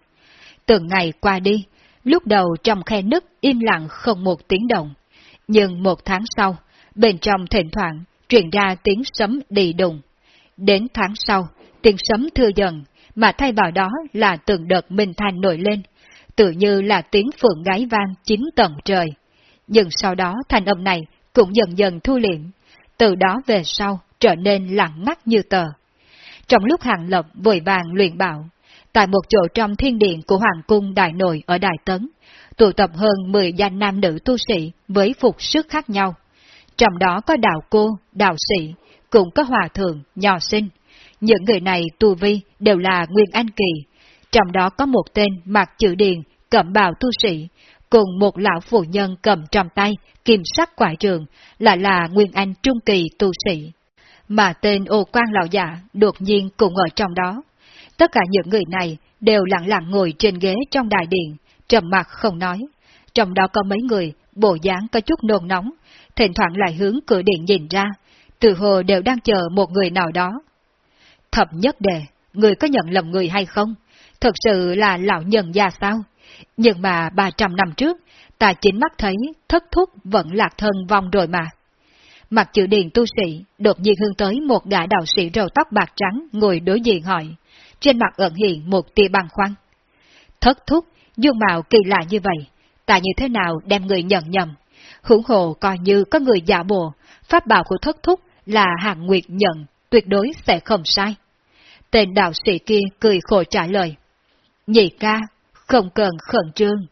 Từng ngày qua đi, lúc đầu trong khe nứt im lặng không một tiếng động, nhưng một tháng sau, bên trong thỉnh thoảng truyền ra tiếng sấm đi đùng. Đến tháng sau, tiếng sấm thưa dần, mà thay vào đó là từng đợt minh thanh nổi lên, tự như là tiếng phượng gái vang chín tầng trời. Nhưng sau đó thanh âm này cũng dần dần thu liệm, từ đó về sau trở nên lặng ngắt như tờ. Trong lúc hàng lập vội vàng luyện bảo, tại một chỗ trong thiên điện của Hoàng cung Đại Nội ở Đại Tấn, tụ tập hơn 10 danh nam nữ tu sĩ với phục sức khác nhau. Trong đó có đạo cô, đạo sĩ, cũng có hòa thượng, nhỏ sinh. Những người này tu vi đều là Nguyên Anh Kỳ, trong đó có một tên mặc chữ điền, cẩm bào tu sĩ, cùng một lão phụ nhân cầm trong tay, kim sắc quải trường, lại là Nguyên Anh Trung Kỳ tu sĩ. Mà tên ô quan lão giả đột nhiên cũng ở trong đó. Tất cả những người này đều lặng lặng ngồi trên ghế trong đại điện, trầm mặt không nói. Trong đó có mấy người, bộ dáng có chút nôn nóng, thỉnh thoảng lại hướng cửa điện nhìn ra, từ hồ đều đang chờ một người nào đó. Thập nhất đề, người có nhận lầm người hay không? Thật sự là lão nhân già sao? Nhưng mà 300 năm trước, ta chính mắt thấy thất thúc vẫn lạc thân vong rồi mà. Mặt chữ điền tu sĩ đột nhiên hướng tới một gã đạo sĩ râu tóc bạc trắng ngồi đối diện hỏi, trên mặt ẩn hiện một tia băng khoăn. Thất thúc, dung mạo kỳ lạ như vậy, ta như thế nào đem người nhận nhầm? Hưởng hộ coi như có người giả bộ, pháp bảo của thất thúc là hàng nguyệt nhận, tuyệt đối sẽ không sai. Tên đạo sĩ kia cười khổ trả lời. Nhị ca, không cần khẩn trương,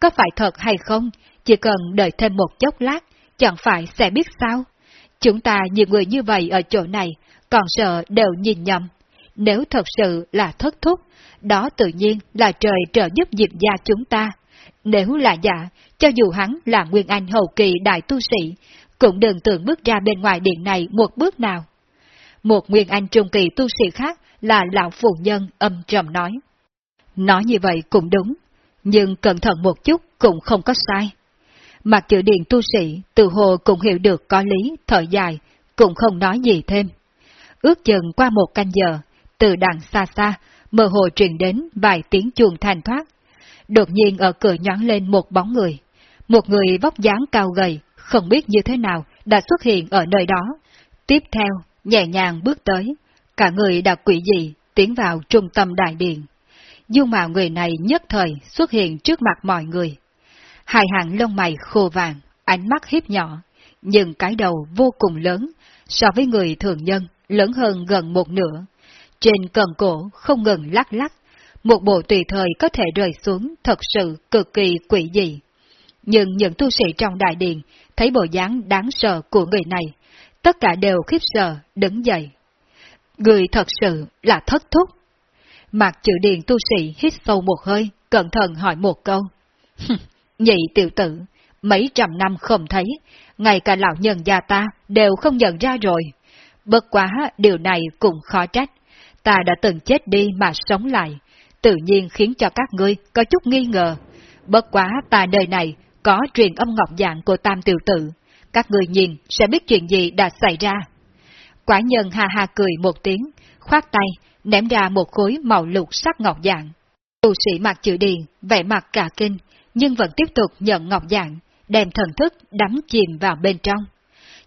có phải thật hay không, chỉ cần đợi thêm một chốc lát, chẳng phải sẽ biết sao. Chúng ta nhiều người như vậy ở chỗ này, còn sợ đều nhìn nhầm. Nếu thật sự là thất thúc, đó tự nhiên là trời trợ giúp diệp gia chúng ta. Nếu là giả, cho dù hắn là Nguyên Anh hậu kỳ đại tu sĩ, cũng đừng tưởng bước ra bên ngoài điện này một bước nào. Một Nguyên Anh trung kỳ tu sĩ khác là lão phụ nhân âm trầm nói. Nói như vậy cũng đúng, nhưng cẩn thận một chút cũng không có sai. Mặt chữ điện tu sĩ từ hồ cũng hiểu được có lý, thở dài, cũng không nói gì thêm. Ước chừng qua một canh giờ, từ đằng xa xa, mơ hồ truyền đến vài tiếng chuồng thanh thoát. Đột nhiên ở cửa nhón lên một bóng người. Một người vóc dáng cao gầy, không biết như thế nào, đã xuất hiện ở nơi đó. Tiếp theo, nhẹ nhàng bước tới, cả người đã quỷ dị, tiến vào trung tâm đại điện. dung mạo người này nhất thời xuất hiện trước mặt mọi người. Hai hàng lông mày khô vàng, ánh mắt hiếp nhỏ, nhưng cái đầu vô cùng lớn, so với người thường nhân, lớn hơn gần một nửa. Trên cần cổ không ngừng lắc lắc, một bộ tùy thời có thể rơi xuống thật sự cực kỳ quỷ dị. Nhưng những tu sĩ trong đại điện thấy bộ dáng đáng sợ của người này, tất cả đều khiếp sợ, đứng dậy. Người thật sự là thất thúc. Mặt chữ điện tu sĩ hít sâu một hơi, cẩn thận hỏi một câu. Nhị tiểu tử, mấy trăm năm không thấy, ngay cả lão nhân gia ta đều không nhận ra rồi. Bất quá điều này cũng khó trách. Ta đã từng chết đi mà sống lại, tự nhiên khiến cho các ngươi có chút nghi ngờ. Bất quá ta đời này có truyền âm ngọc dạng của tam tiểu tử, các người nhìn sẽ biết chuyện gì đã xảy ra. Quả nhân ha ha cười một tiếng, khoát tay, ném ra một khối màu lục sắc ngọc dạng. Tu sĩ mặc chữ điền, vẻ mặt cả kinh, nhưng vẫn tiếp tục nhận ngọc dạng, đem thần thức đắm chìm vào bên trong.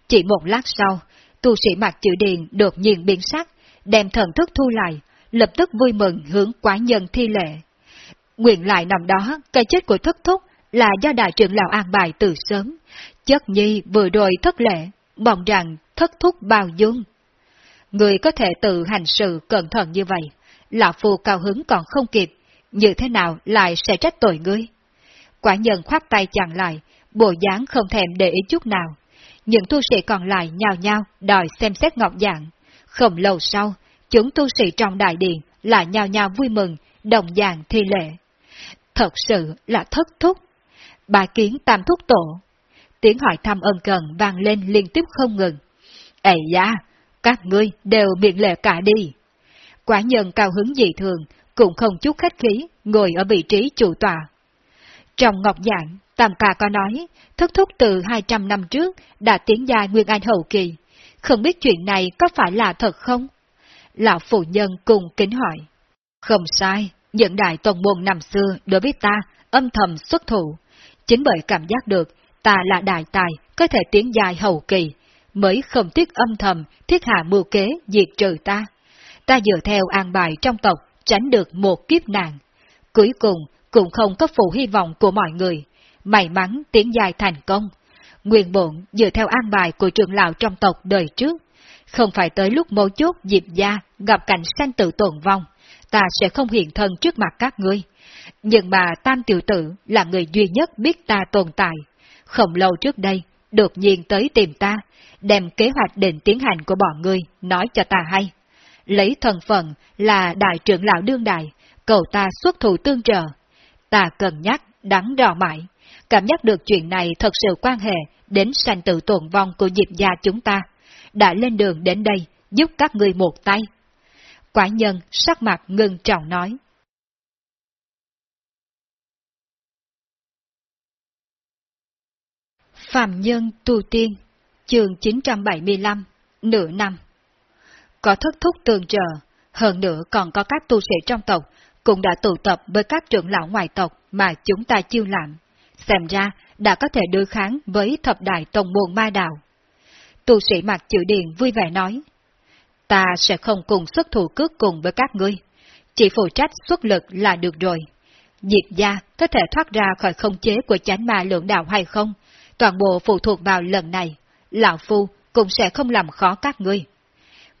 Chỉ một lát sau, tu sĩ mặt chữ điền đột nhiên biến sắc, đem thần thức thu lại, lập tức vui mừng hướng quái nhân thi lệ. Nguyện lại nằm đó, cái chết của thất thúc là do đại trưởng lão an bài từ sớm. Chất nhi vừa rồi thất lệ, mong rằng thất thúc bao dung. Người có thể tự hành sự cẩn thận như vậy, lão phù cao hứng còn không kịp, như thế nào lại sẽ trách tội ngươi? Quả nhân khoát tay chặn lại, bộ dáng không thèm để ý chút nào. Những tu sĩ còn lại nhào nhao đòi xem xét ngọc dạng. Không lâu sau, chúng tu sĩ trong đại điện lại nhào nhao vui mừng, đồng dạng thi lệ. Thật sự là thất thúc. Bà kiến tam thúc tổ. Tiếng hỏi thăm ân cần vang lên liên tiếp không ngừng. Ây da, các ngươi đều miệng lệ cả đi. Quả nhân cao hứng dị thường, cũng không chút khách khí, ngồi ở vị trí chủ tòa. Trong ngọc dạng, Tam ca có nói, thất thúc từ 200 năm trước đã tiến gia Nguyên Anh hậu kỳ. Không biết chuyện này có phải là thật không? Lão phụ nhân cùng kính hỏi. Không sai, những đại tông môn năm xưa đối với ta âm thầm xuất thủ. Chính bởi cảm giác được ta là đại tài có thể tiến dài hậu kỳ, mới không tiếc âm thầm thiết hạ mưu kế diệt trừ ta. Ta dựa theo an bài trong tộc tránh được một kiếp nạn. Cuối cùng cũng không có phụ hy vọng của mọi người, may mắn tiến dài thành công. Nguyên bổn dựa theo an bài của trưởng lão trong tộc đời trước, không phải tới lúc mấu chốt dịp gia gặp cảnh sanh tử tồn vong, ta sẽ không hiện thân trước mặt các ngươi. Nhưng mà Tam Tiểu Tử là người duy nhất biết ta tồn tại. Không lâu trước đây, đột nhiên tới tìm ta, đem kế hoạch định tiến hành của bọn ngươi nói cho ta hay. Lấy thân phận là đại trưởng lão đương đại, cầu ta xuất thủ tương trợ. Ta cần nhắc, đắn đo mãi, cảm giác được chuyện này thật sự quan hệ đến sanh tử tồn vong của Diệp gia chúng ta, đã lên đường đến đây giúp các ngươi một tay. Quả nhân sắc mặt ngưng trọng nói. Phạm Nhân Tu Tiên, chương 975, nửa năm. Có thất thúc tường trợ, hơn nữa còn có các tu sĩ trong tộc, cũng đã tụ tập với các trưởng lão ngoại tộc mà chúng ta chiêu làm xem ra đã có thể đối kháng với thập đại tông môn ma đạo. Tu sĩ mặc chữ điện vui vẻ nói, ta sẽ không cùng xuất thủ cước cùng với các ngươi, chỉ phụ trách xuất lực là được rồi. Diệp gia có thể thoát ra khỏi không chế của chánh ma lượng đạo hay không, toàn bộ phụ thuộc vào lần này, lão phu cũng sẽ không làm khó các ngươi.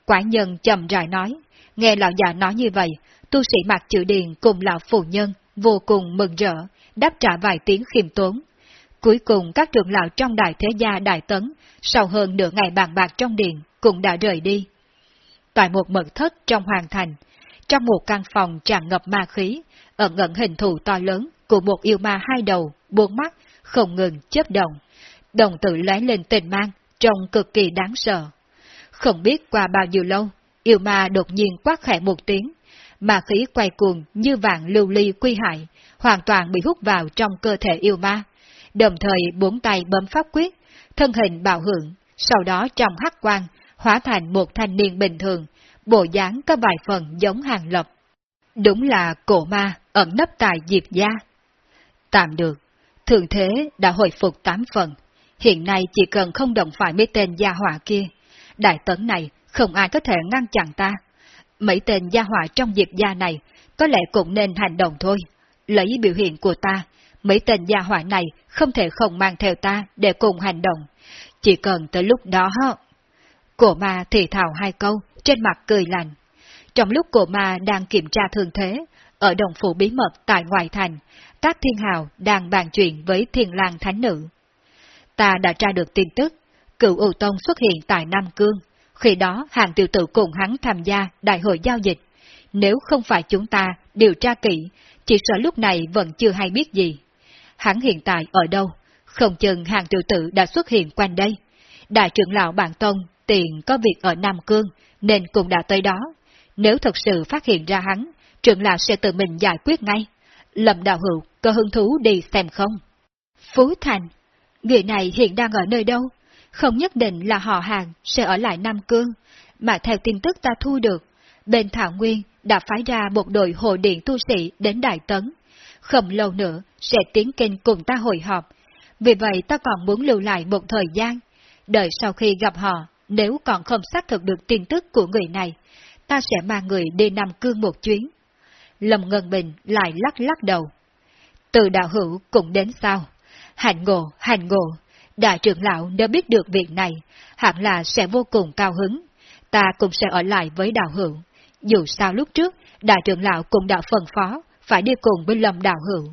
Quả nhân chậm rãi nói, nghe lão già nói như vậy, tu sĩ mặc chữ điện cùng lão phụ nhân vô cùng mừng rỡ, đáp trả vài tiếng khiêm tốn. Cuối cùng các trưởng lão trong đại thế gia đại tấn, sau hơn nửa ngày bàn bạc trong điện, cũng đã rời đi. Tại một mật thất trong hoàng thành, trong một căn phòng tràn ngập ma khí, ẩn ẩn hình thù to lớn của một yêu ma hai đầu, bốn mắt, không ngừng chớp động. Đồng tử lóe lên tình mang, trông cực kỳ đáng sợ. Không biết qua bao nhiêu lâu, yêu ma đột nhiên quát khẽ một tiếng, mà khí quay cuồng như vạn lưu ly quy hại, hoàn toàn bị hút vào trong cơ thể yêu ma. Đồng thời bốn tay bấm pháp quyết, thân hình bạo hưởng, sau đó trong hắc quang, hóa thành một thanh niên bình thường, bộ dáng có vài phần giống hàng lập. Đúng là cổ ma ẩn nấp tại diệp gia. Tạm được, thường thế đã hồi phục tám phần, hiện nay chỉ cần không động phải mấy tên gia hỏa kia, đại tấn này không ai có thể ngăn chặn ta. Mấy tên gia hỏa trong diệp gia này có lẽ cũng nên hành động thôi. Lấy biểu hiện của ta, mấy tên gia hỏa này không thể không mang theo ta để cùng hành động. Chỉ cần tới lúc đó... Cổ ma thì thào hai câu, trên mặt cười lành. Trong lúc cổ ma đang kiểm tra thương thế, ở đồng phủ bí mật tại ngoại thành, các thiên hào đang bàn chuyện với thiên lang thánh nữ. Ta đã tra được tin tức, cựu ưu tông xuất hiện tại Nam Cương, khi đó hàng tiểu tử cùng hắn tham gia đại hội giao dịch. Nếu không phải chúng ta điều tra kỹ, chỉ sợ lúc này vẫn chưa hay biết gì. Hắn hiện tại ở đâu? Không chừng hàng tiểu tử đã xuất hiện quanh đây. Đại trưởng lão Bản Tông tiền có việc ở Nam Cương, nên cũng đã tới đó. Nếu thật sự phát hiện ra hắn, trưởng lão sẽ tự mình giải quyết ngay. Lâm đạo hữu có hứng thú đi xem không? Phú Thành, người này hiện đang ở nơi đâu? Không nhất định là họ hàng sẽ ở lại Nam Cương, mà theo tin tức ta thu được, bên Thảo Nguyên đã phái ra một đội hộ điện tu sĩ đến Đại Tấn. Không lâu nữa sẽ tiến kinh cùng ta hội họp, vì vậy ta còn muốn lưu lại một thời gian. Đợi sau khi gặp họ, nếu còn không xác thực được tin tức của người này, ta sẽ mang người đi Nam Cương một chuyến. Lâm Ngân Bình lại lắc lắc đầu. Từ đạo hữu cũng đến sao? Hạnh ngộ, hạnh ngộ, đại trưởng lão nếu biết được việc này, hẳn là sẽ vô cùng cao hứng. Ta cũng sẽ ở lại với đạo hữu. Dù sao lúc trước, đại trưởng lão cũng đã phân phó, phải đi cùng với lâm đạo hữu.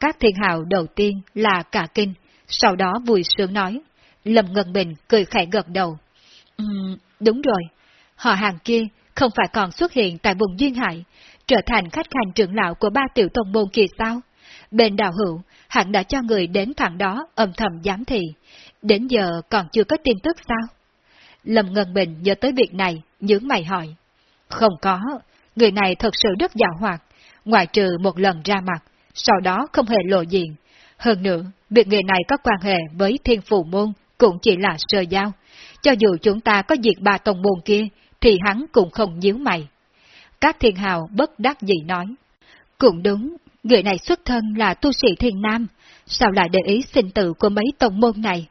Các thiên hào đầu tiên là cả kinh, sau đó vui sướng nói. Lâm Ngân Bình cười khẽ gật đầu. Um, đúng rồi, họ hàng kia không phải còn xuất hiện tại vùng Duyên Hải, trở thành khách hành trưởng lão của ba tiểu tông môn kỳ sao? Bên đào hữu, hẳn đã cho người đến thẳng đó âm thầm giám thị. Đến giờ còn chưa có tin tức sao? Lâm Ngân Bình nhớ tới việc này, nhướng mày hỏi. Không có, người này thật sự rất dạo hoạt, ngoại trừ một lần ra mặt, sau đó không hề lộ diện. Hơn nữa, việc người này có quan hệ với thiên phù môn cũng chỉ là sơ giao. Cho dù chúng ta có diệt ba tông môn kia, thì hắn cũng không nhíu mày. Các thiên hào bất đắc dĩ nói. Cũng đúng, người này xuất thân là tu sĩ thiền nam, sao lại để ý sinh tử của mấy tông môn này?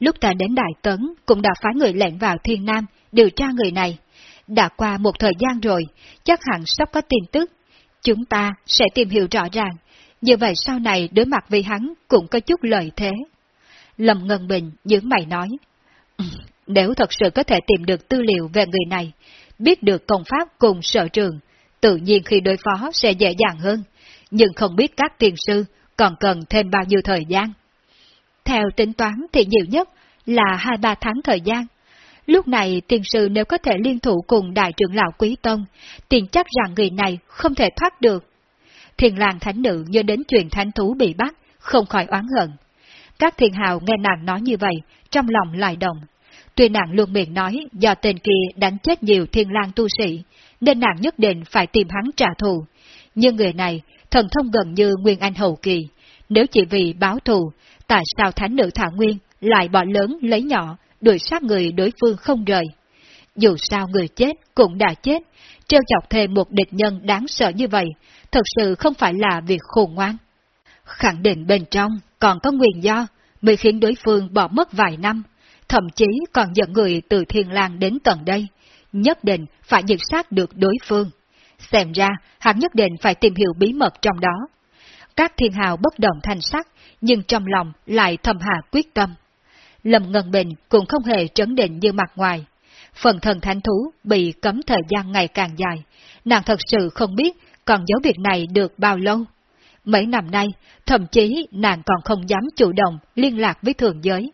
Lúc ta đến Đại Tấn cũng đã phái người lệnh vào thiên nam điều tra người này. Đã qua một thời gian rồi, chắc hẳn sắp có tin tức. Chúng ta sẽ tìm hiểu rõ ràng, như vậy sau này đối mặt với hắn cũng có chút lợi thế. Lâm Ngân Bình dưỡng mày nói, nếu thật sự có thể tìm được tư liệu về người này, biết được công pháp cùng sở trường, tự nhiên khi đối phó sẽ dễ dàng hơn, nhưng không biết các tiền sư còn cần thêm bao nhiêu thời gian. Theo tính toán thì nhiều nhất là 2-3 tháng thời gian. Lúc này tiền sư nếu có thể liên thủ cùng đại trưởng lão Quý Tông, tiền chắc rằng người này không thể thoát được. Thiền làng thánh nữ nhớ đến chuyện thánh thú bị bắt, không khỏi oán hận. Các thiền hào nghe nàng nói như vậy, trong lòng lại động. Tuy nàng luôn miệng nói do tên kia đánh chết nhiều thiên lang tu sĩ, nên nàng nhất định phải tìm hắn trả thù. Nhưng người này, thần thông gần như Nguyên Anh hậu kỳ, nếu chỉ vì báo thù, tại sao thánh nữ thả Nguyên lại bỏ lớn lấy nhỏ, đuổi sát người đối phương không rời? Dù sao người chết cũng đã chết, treo chọc thêm một địch nhân đáng sợ như vậy, thật sự không phải là việc khôn ngoan. Khẳng định bên trong còn có nguyên do, mới khiến đối phương bỏ mất vài năm, thậm chí còn dẫn người từ thiên lang đến tận đây, nhất định phải diệt sát được đối phương. Xem ra, hắn nhất định phải tìm hiểu bí mật trong đó. Các thiên hào bất động thanh sắc, nhưng trong lòng lại thầm hạ quyết tâm. Lâm Ngân Bình cũng không hề trấn định như mặt ngoài. Phần thần thánh thú bị cấm thời gian ngày càng dài, nàng thật sự không biết còn giấu việc này được bao lâu. Mấy năm nay, thậm chí nàng còn không dám chủ động liên lạc với thường giới.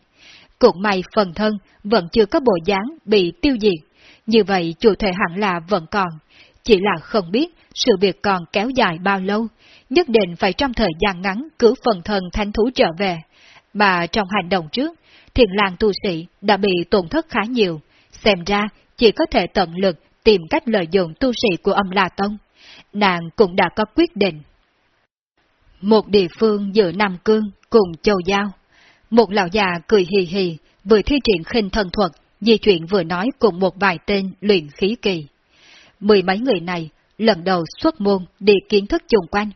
cuộc may phần thân vẫn chưa có bộ dáng bị tiêu diệt, như vậy chủ thể hẳn là vẫn còn, chỉ là không biết sự việc còn kéo dài bao lâu, nhất định phải trong thời gian ngắn cứu phần thân thánh thú trở về. Mà trong hành động trước, thiền làng tu sĩ đã bị tổn thất khá nhiều, xem ra chỉ có thể tận lực tìm cách lợi dụng tu sĩ của âm La Tông. Nàng cũng đã có quyết định. Một địa phương giữa Nam Cương cùng Châu Giao. Một lão già cười hì hì, vừa thi triển khinh thần thuật, di chuyển vừa nói cùng một vài tên luyện khí kỳ. Mười mấy người này lần đầu xuất môn đi kiến thức chung quanh.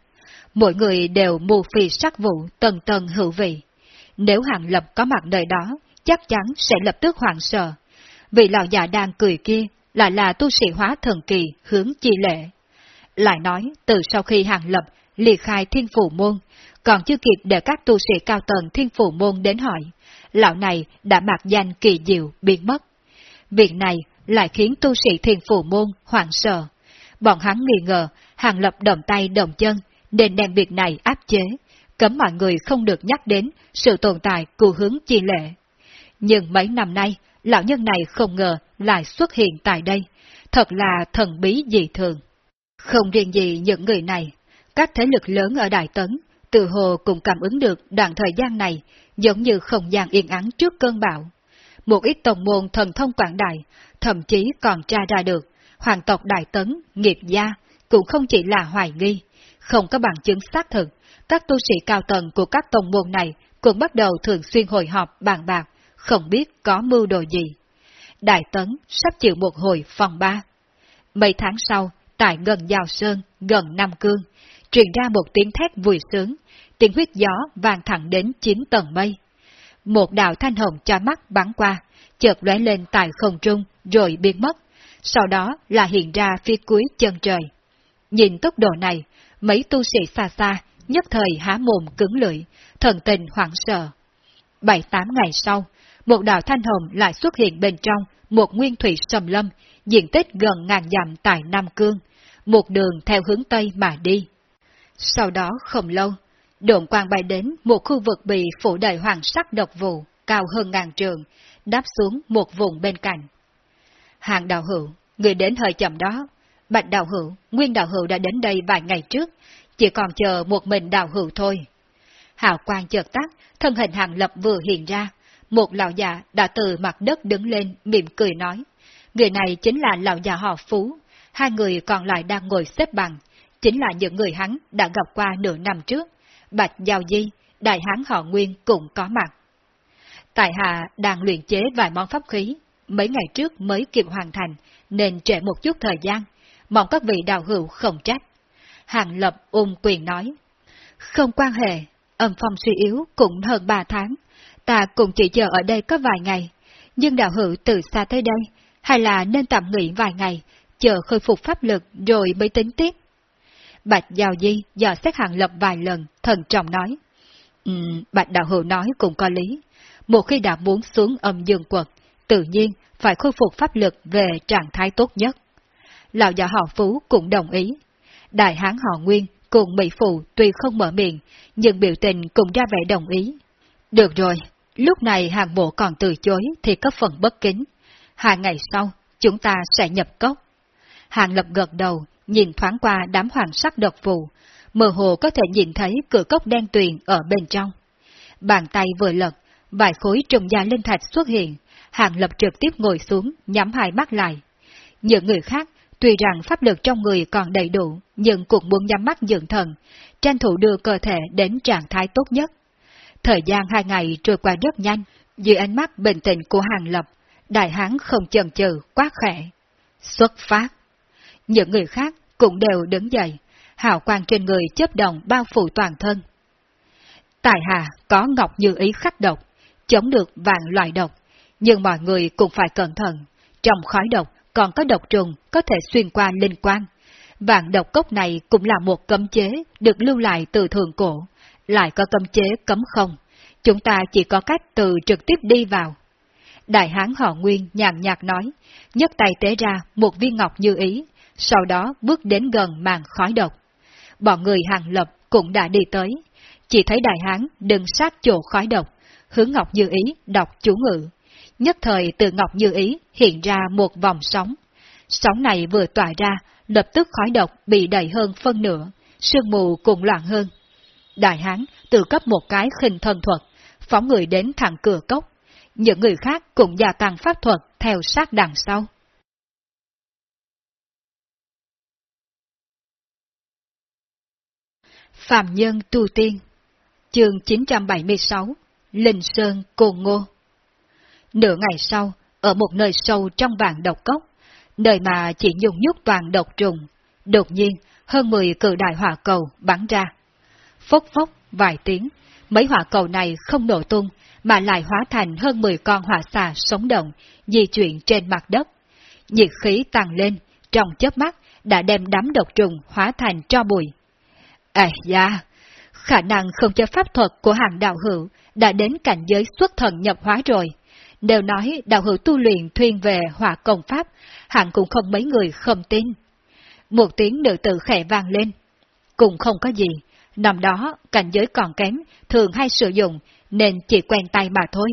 Mỗi người đều mù phì sắc vụ tần tần hữu vị. Nếu Hàng Lập có mặt đời đó, chắc chắn sẽ lập tức hoảng sợ. Vì lão già đang cười kia lại là tu sĩ hóa thần kỳ hướng chi lệ. Lại nói, từ sau khi Hàng Lập liệt khai thiên phủ môn, còn chưa kịp để các tu sĩ cao tầng thiên phủ môn đến hỏi, lão này đã mặc danh kỳ diệu biến mất. Việc này lại khiến tu sĩ thiền phủ môn hoảng sợ. Bọn hắn nghi ngờ, Hàng Lập động tay động chân, nên đem việc này áp chế, cấm mọi người không được nhắc đến sự tồn tại của hướng chi lệ. Nhưng mấy năm nay, lão nhân này không ngờ lại xuất hiện tại đây, thật là thần bí dị thường. Không riêng gì những người này, các thế lực lớn ở Đại Tấn, từ hồ cũng cảm ứng được đoạn thời gian này, giống như không gian yên ắng trước cơn bão. Một ít tổng môn thần thông quảng đại, thậm chí còn tra ra được, hoàng tộc Đại Tấn, nghiệp gia, cũng không chỉ là hoài nghi, không có bằng chứng xác thực, các tu sĩ cao tầng của các tông môn này cũng bắt đầu thường xuyên hội họp bàn bạc, không biết có mưu đồ gì. Đại Tấn sắp chịu một hồi phòng ba. Mấy tháng sau, tại gần Giao Sơn, gần Nam Cương, truyền ra một tiếng thét vui sướng, tiếng huyết gió vàng thẳng đến chín tầng mây. Một đạo thanh hồng cho mắt bắn qua, chợt lóe lên tại không trung rồi biến mất, sau đó là hiện ra phía cuối chân trời. Nhìn tốc độ này, mấy tu sĩ xa xa nhất thời há mồm cứng lưỡi, thần tình hoảng sợ. Bảy tám ngày sau, một đạo thanh hồng lại xuất hiện bên trong một nguyên thủy sầm lâm, diện tích gần ngàn dặm tại Nam Cương, một đường theo hướng Tây mà đi. Sau đó không lâu, độn quang bay đến một khu vực bị phủ đầy hoàng sắc độc vụ, cao hơn ngàn trường, đáp xuống một vùng bên cạnh. Hàng đạo hữu, người đến hơi chậm đó. Bạch đạo hữu, nguyên đạo hữu đã đến đây vài ngày trước, chỉ còn chờ một mình đạo hữu thôi. Hào quang chợt tắt, thân hình hàng lập vừa hiện ra, một lão già đã từ mặt đất đứng lên mỉm cười nói. Người này chính là lão già họ Phú, hai người còn lại đang ngồi xếp bằng, chính là những người hắn đã gặp qua nửa năm trước. Bạch Giao Di, đại hán họ Nguyên cũng có mặt. Tại hạ đang luyện chế vài món pháp khí, mấy ngày trước mới kịp hoàn thành, nên trễ một chút thời gian, mong các vị đạo hữu không trách. Hàng Lập ôm quyền nói, không quan hệ, âm phong suy yếu cũng hơn ba tháng, ta cũng chỉ chờ ở đây có vài ngày, nhưng đạo hữu từ xa tới đây, hay là nên tạm nghỉ vài ngày, chờ khôi phục pháp lực rồi mới tính tiếp. Bạch Giao Di dò xét hàng lập vài lần, thần trọng nói. Um, Bạch Đạo Hữu nói cũng có lý. Một khi đã muốn xuống âm dương quật, tự nhiên phải khôi phục pháp lực về trạng thái tốt nhất. Lão già họ Phú cũng đồng ý. Đại hán họ Nguyên cùng Mỹ Phụ tuy không mở miệng, nhưng biểu tình cũng ra vẻ đồng ý. Được rồi, lúc này hàng bộ còn từ chối thì có phần bất kính. Hai ngày sau, chúng ta sẽ nhập cốc. Hàng lập gật đầu, nhìn thoáng qua đám hoàng sắc độc vụ, mơ hồ có thể nhìn thấy cửa cốc đen tuyền ở bên trong. Bàn tay vừa lật, vài khối trùng da linh thạch xuất hiện, hàng lập trực tiếp ngồi xuống, nhắm hai mắt lại. Những người khác, tuy rằng pháp lực trong người còn đầy đủ, nhưng cũng muốn nhắm mắt dưỡng thần, tranh thủ đưa cơ thể đến trạng thái tốt nhất. Thời gian hai ngày trôi qua rất nhanh, dưới ánh mắt bình tĩnh của hàng lập, đại hán không chần chừ, quá khẽ. Xuất phát! Những người khác cũng đều đứng dậy, hào quang trên người chấp động bao phủ toàn thân. Tại hạ có ngọc như ý khắc độc, chống được vạn loại độc, nhưng mọi người cũng phải cẩn thận. Trong khói độc còn có độc trùng có thể xuyên qua linh quan. Vạn độc cốc này cũng là một cấm chế được lưu lại từ thường cổ, lại có cấm chế cấm không. Chúng ta chỉ có cách từ trực tiếp đi vào. Đại hán họ Nguyên nhàn nhạt nói, nhấc tay tế ra một viên ngọc như ý, sau đó bước đến gần màn khói độc. Bọn người hàng lập cũng đã đi tới, chỉ thấy đại hán đứng sát chỗ khói độc, hướng Ngọc Như Ý đọc chú ngữ. Nhất thời từ Ngọc Như Ý hiện ra một vòng sóng. Sóng này vừa tỏa ra, lập tức khói độc bị đầy hơn phân nửa, sương mù cùng loạn hơn. Đại hán tự cấp một cái khinh thân thuật, phóng người đến thẳng cửa cốc. Những người khác cũng gia tăng pháp thuật theo sát đằng sau. Phạm Nhân Tu Tiên Chương 976 Linh Sơn Cồn Ngô Nửa ngày sau, ở một nơi sâu trong vàng độc cốc, nơi mà chỉ nhung nhúc toàn độc trùng, đột nhiên hơn 10 cự đại hỏa cầu bắn ra. Phốc phốc vài tiếng, mấy hỏa cầu này không nổ tung, mà lại hóa thành hơn 10 con hỏa xà sống động, di chuyển trên mặt đất. Nhiệt khí tăng lên, trong chớp mắt đã đem đám độc trùng hóa thành tro bụi. À da, khả năng không cho pháp thuật của hàng đạo hữu đã đến cảnh giới xuất thần nhập hóa rồi. Đều nói đạo hữu tu luyện thuyên về hỏa công pháp, hẳn cũng không mấy người không tin. Một tiếng nữ tử khẽ vang lên. Cũng không có gì, năm đó cảnh giới còn kém, thường hay sử dụng, nên chỉ quen tay mà thôi.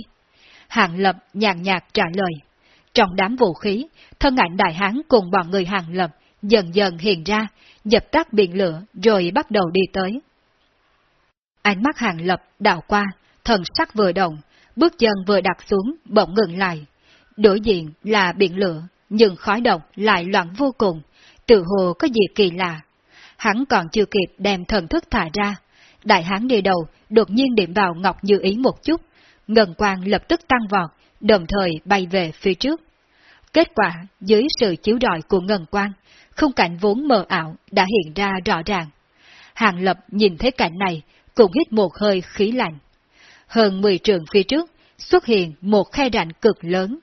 Hàng lập nhàn nhạt trả lời. Trong đám vũ khí, thân ảnh đại hán cùng bọn người hàng lập dần dần hiện ra, dập tắt biển lửa rồi bắt đầu đi tới. Ánh mắt hàng lập đảo qua, thần sắc vừa động, bước chân vừa đặt xuống bỗng ngừng lại. Đối diện là biển lửa, nhưng khói độc lại loạn vô cùng, tự hồ có gì kỳ lạ. Hắn còn chưa kịp đem thần thức thả ra, đại hán đi đầu đột nhiên điểm vào Ngọc Như Ý một chút, ngân quang lập tức tăng vọt, đồng thời bay về phía trước. Kết quả, dưới sự chiếu rọi của ngân quang, khung cảnh vốn mờ ảo đã hiện ra rõ ràng. Hàng Lập nhìn thấy cảnh này, cũng hít một hơi khí lạnh. Hơn 10 trường phía trước, xuất hiện một khe rãnh cực lớn.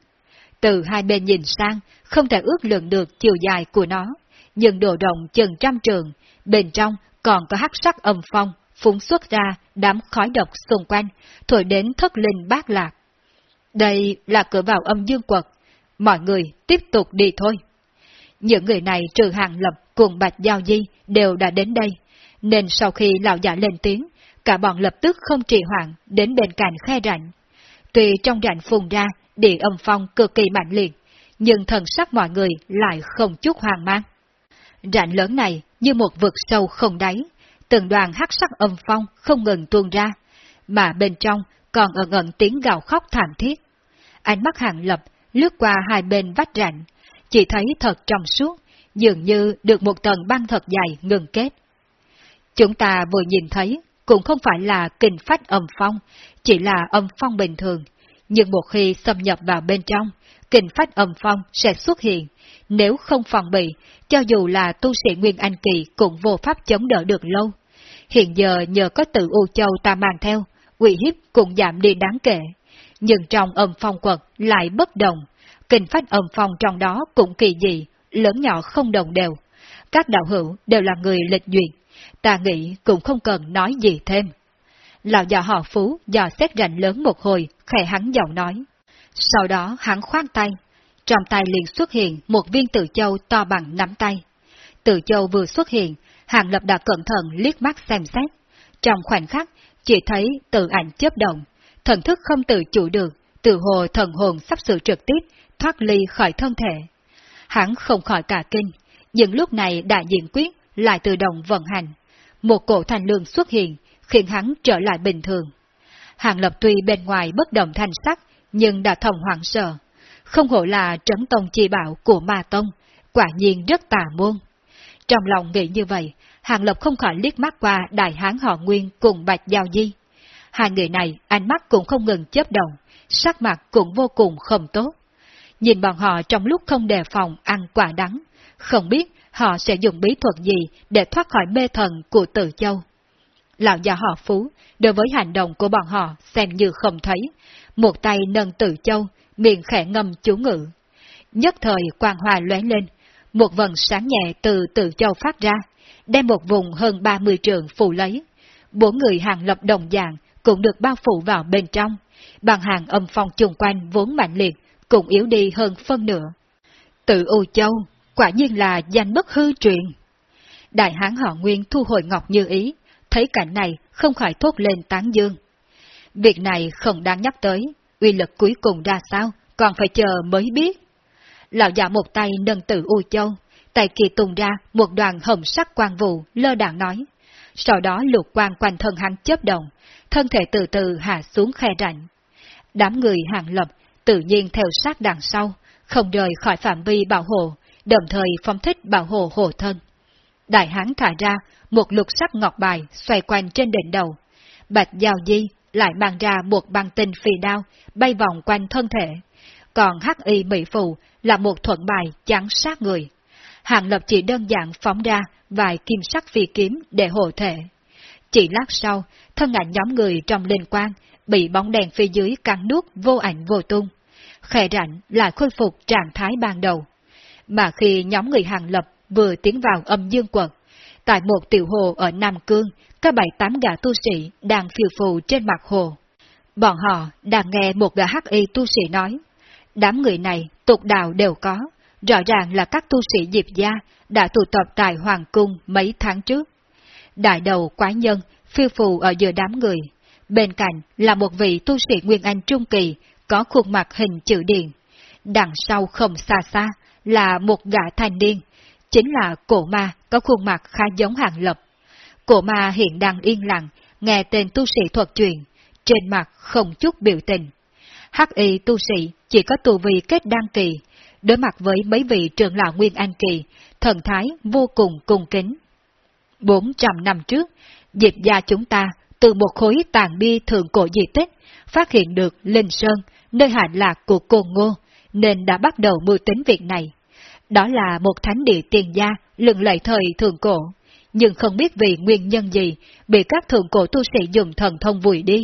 Từ hai bên nhìn sang, không thể ước lượng được chiều dài của nó, nhưng độ rộng chừng trăm trường, bên trong còn có hắc sắc âm phong, phúng xuất ra đám khói độc xung quanh, thổi đến thất linh bát lạc. Đây là cửa vào âm dương quật, mọi người tiếp tục đi thôi. Những người này trừ hàng lập cùng bạch giao di đều đã đến đây, nên sau khi lão giả lên tiếng, cả bọn lập tức không trì hoãn đến bên cạnh khe rãnh. Tuy trong rãnh phùng ra địa âm phong cực kỳ mạnh liệt, nhưng thần sắc mọi người lại không chút hoang mang. Rãnh lớn này như một vực sâu không đáy, từng đoàn hắc sắc âm phong không ngừng tuôn ra, mà bên trong còn ẩn ẩn tiếng gào khóc thảm thiết. Ánh mắt hàng lập lướt qua hai bên vách rãnh, chỉ thấy thật trong suốt, dường như được một tầng băng thật dài ngừng kết. Chúng ta vừa nhìn thấy, cũng không phải là kinh phách âm phong, chỉ là âm phong bình thường, nhưng một khi xâm nhập vào bên trong, kinh phách âm phong sẽ xuất hiện, nếu không phòng bị, cho dù là tu sĩ Nguyên Anh Kỳ cũng vô pháp chống đỡ được lâu. Hiện giờ nhờ có tự U Châu ta mang theo, quỷ hiếp cũng giảm đi đáng kể. Nhưng trong âm phong quật lại bất đồng, kinh phách âm phong trong đó cũng kỳ dị, lớn nhỏ không đồng đều. Các đạo hữu đều là người lịch duyệt, ta nghĩ cũng không cần nói gì thêm. Lão già họ Phú dò xét rành lớn một hồi, khẽ hắn giọng nói. Sau đó hắn khoan tay, trong tay liền xuất hiện một viên tự châu to bằng nắm tay. Tự châu vừa xuất hiện, Hàng Lập đã cẩn thận liếc mắt xem xét. Trong khoảnh khắc, chỉ thấy tự ảnh chớp động, thần thức không tự chủ được, từ hồ thần hồn sắp sự trực tiếp, thoát ly khỏi thân thể. Hắn không khỏi cả kinh, nhưng lúc này đã diện quyết lại tự động vận hành. Một cổ thành lương xuất hiện, khiến hắn trở lại bình thường. Hàng Lập tuy bên ngoài bất động thanh sắc, nhưng đã thông hoảng sợ. Không hổ là trấn tông chi bảo của ma tông, quả nhiên rất tà môn. Trong lòng nghĩ như vậy, Hàng Lập không khỏi liếc mắt qua đại hán họ Nguyên cùng Bạch Giao Di. Hai người này ánh mắt cũng không ngừng chớp động, sắc mặt cũng vô cùng không tốt. Nhìn bọn họ trong lúc không đề phòng ăn quả đắng, không biết họ sẽ dùng bí thuật gì để thoát khỏi mê thần của tự Châu. Lão già họ Phú, đối với hành động của bọn họ xem như không thấy, một tay nâng tự Châu, miệng khẽ ngâm chú ngữ. Nhất thời quang hòa lóe lên, một vần sáng nhẹ từ tự Châu phát ra, đem một vùng hơn 30 trường phủ lấy. Bốn người hàng lập đồng dạng cũng được bao phủ vào bên trong, bằng hàng âm phong chung quanh vốn mạnh liệt, cũng yếu đi hơn phân nửa. Tự U Châu, quả nhiên là danh bất hư truyền. Đại hán họ Nguyên thu hồi ngọc như ý, thấy cảnh này không khỏi thốt lên tán dương. Việc này không đáng nhắc tới, uy lực cuối cùng ra sao, còn phải chờ mới biết. Lão già một tay nâng tự U Châu, tay kia tung ra một đoàn hồng sắc quang vụ, lơ đạn nói. Sau đó lục quang quanh thân hắn chớp động, thân thể từ từ hạ xuống khe rảnh. Đám người hàng lập tự nhiên theo sát đằng sau, không rời khỏi phạm vi bảo hộ, đồng thời phóng thích bảo hộ hộ thân. Đại hán thả ra một lục sắc ngọc bài xoay quanh trên đỉnh đầu. Bạch Giao Di lại mang ra một băng tinh phi đao bay vòng quanh thân thể. Còn hắc y mỹ phụ là một thuận bài chắn sát người. Hàng lập chỉ đơn giản phóng ra vài kim sắc phi kiếm để hộ thể. Chỉ lát sau, thân ảnh nhóm người trong liên quan bị bóng đèn phía dưới cắn nuốt vô ảnh vô tung. Khẽ rảnh lại khôi phục trạng thái ban đầu. Mà khi nhóm người hàng lập vừa tiến vào âm dương quật, tại một tiểu hồ ở Nam Cương, có bảy tám gã tu sĩ đang phiêu phù trên mặt hồ. Bọn họ đang nghe một gã hắc y tu sĩ nói, đám người này tục đạo đều có, rõ ràng là các tu sĩ Diệp Gia đã tụ tập tại Hoàng Cung mấy tháng trước. Đại đầu quái nhân phiêu phù ở giữa đám người, bên cạnh là một vị tu sĩ Nguyên Anh Trung Kỳ có khuôn mặt hình chữ điện. Đằng sau không xa xa là một gã thanh niên, chính là cổ ma có khuôn mặt khá giống hàng lập. Cổ ma hiện đang yên lặng, nghe tên tu sĩ thuật truyền, trên mặt không chút biểu tình. Hắc y tu sĩ chỉ có tu vi kết đăng kỳ, đối mặt với mấy vị trưởng lão Nguyên An Kỳ, thần thái vô cùng cung kính. 400 năm trước, Diệp gia chúng ta từ một khối tàn bi thượng cổ di tích phát hiện được Linh Sơn, nơi hạ lạc của Côn Ngô, nên đã bắt đầu mưu tính việc này. Đó là một thánh địa tiền gia lừng lẫy thời thượng cổ, nhưng không biết vì nguyên nhân gì bị các thượng cổ tu sĩ dùng thần thông vùi đi.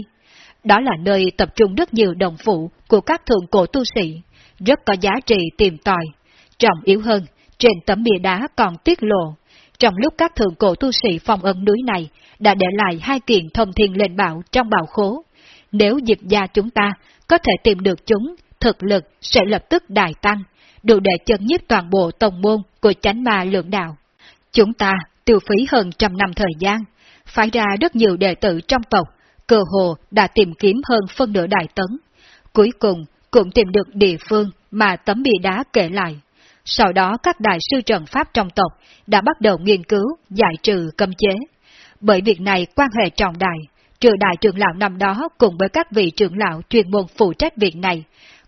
Đó là nơi tập trung rất nhiều đồng phụ của các thượng cổ tu sĩ, rất có giá trị tìm tòi. Trọng yếu hơn, trên tấm bia đá còn tiết lộ, trong lúc các thượng cổ tu sĩ phong ấn núi này đã để lại hai kiện thông thiên lên bảo trong bảo khố. Nếu dịp gia chúng ta có thể tìm được chúng, thực lực sẽ lập tức đại tăng, đủ để chân nhiếp toàn bộ tổng môn của chánh ma lượng đạo. Chúng ta tiêu phí hơn trăm năm thời gian, phải ra rất nhiều đệ tử trong tộc, cơ hồ đã tìm kiếm hơn phân nửa đại tấn. Cuối cùng cũng tìm được địa phương mà tấm bia đá kể lại. Sau đó các đại sư trận pháp trong tộc đã bắt đầu nghiên cứu, giải trừ cấm chế. Bởi việc này quan hệ trọng đại, trừ đại trưởng lão năm đó cùng với các vị trưởng lão chuyên môn phụ trách việc này,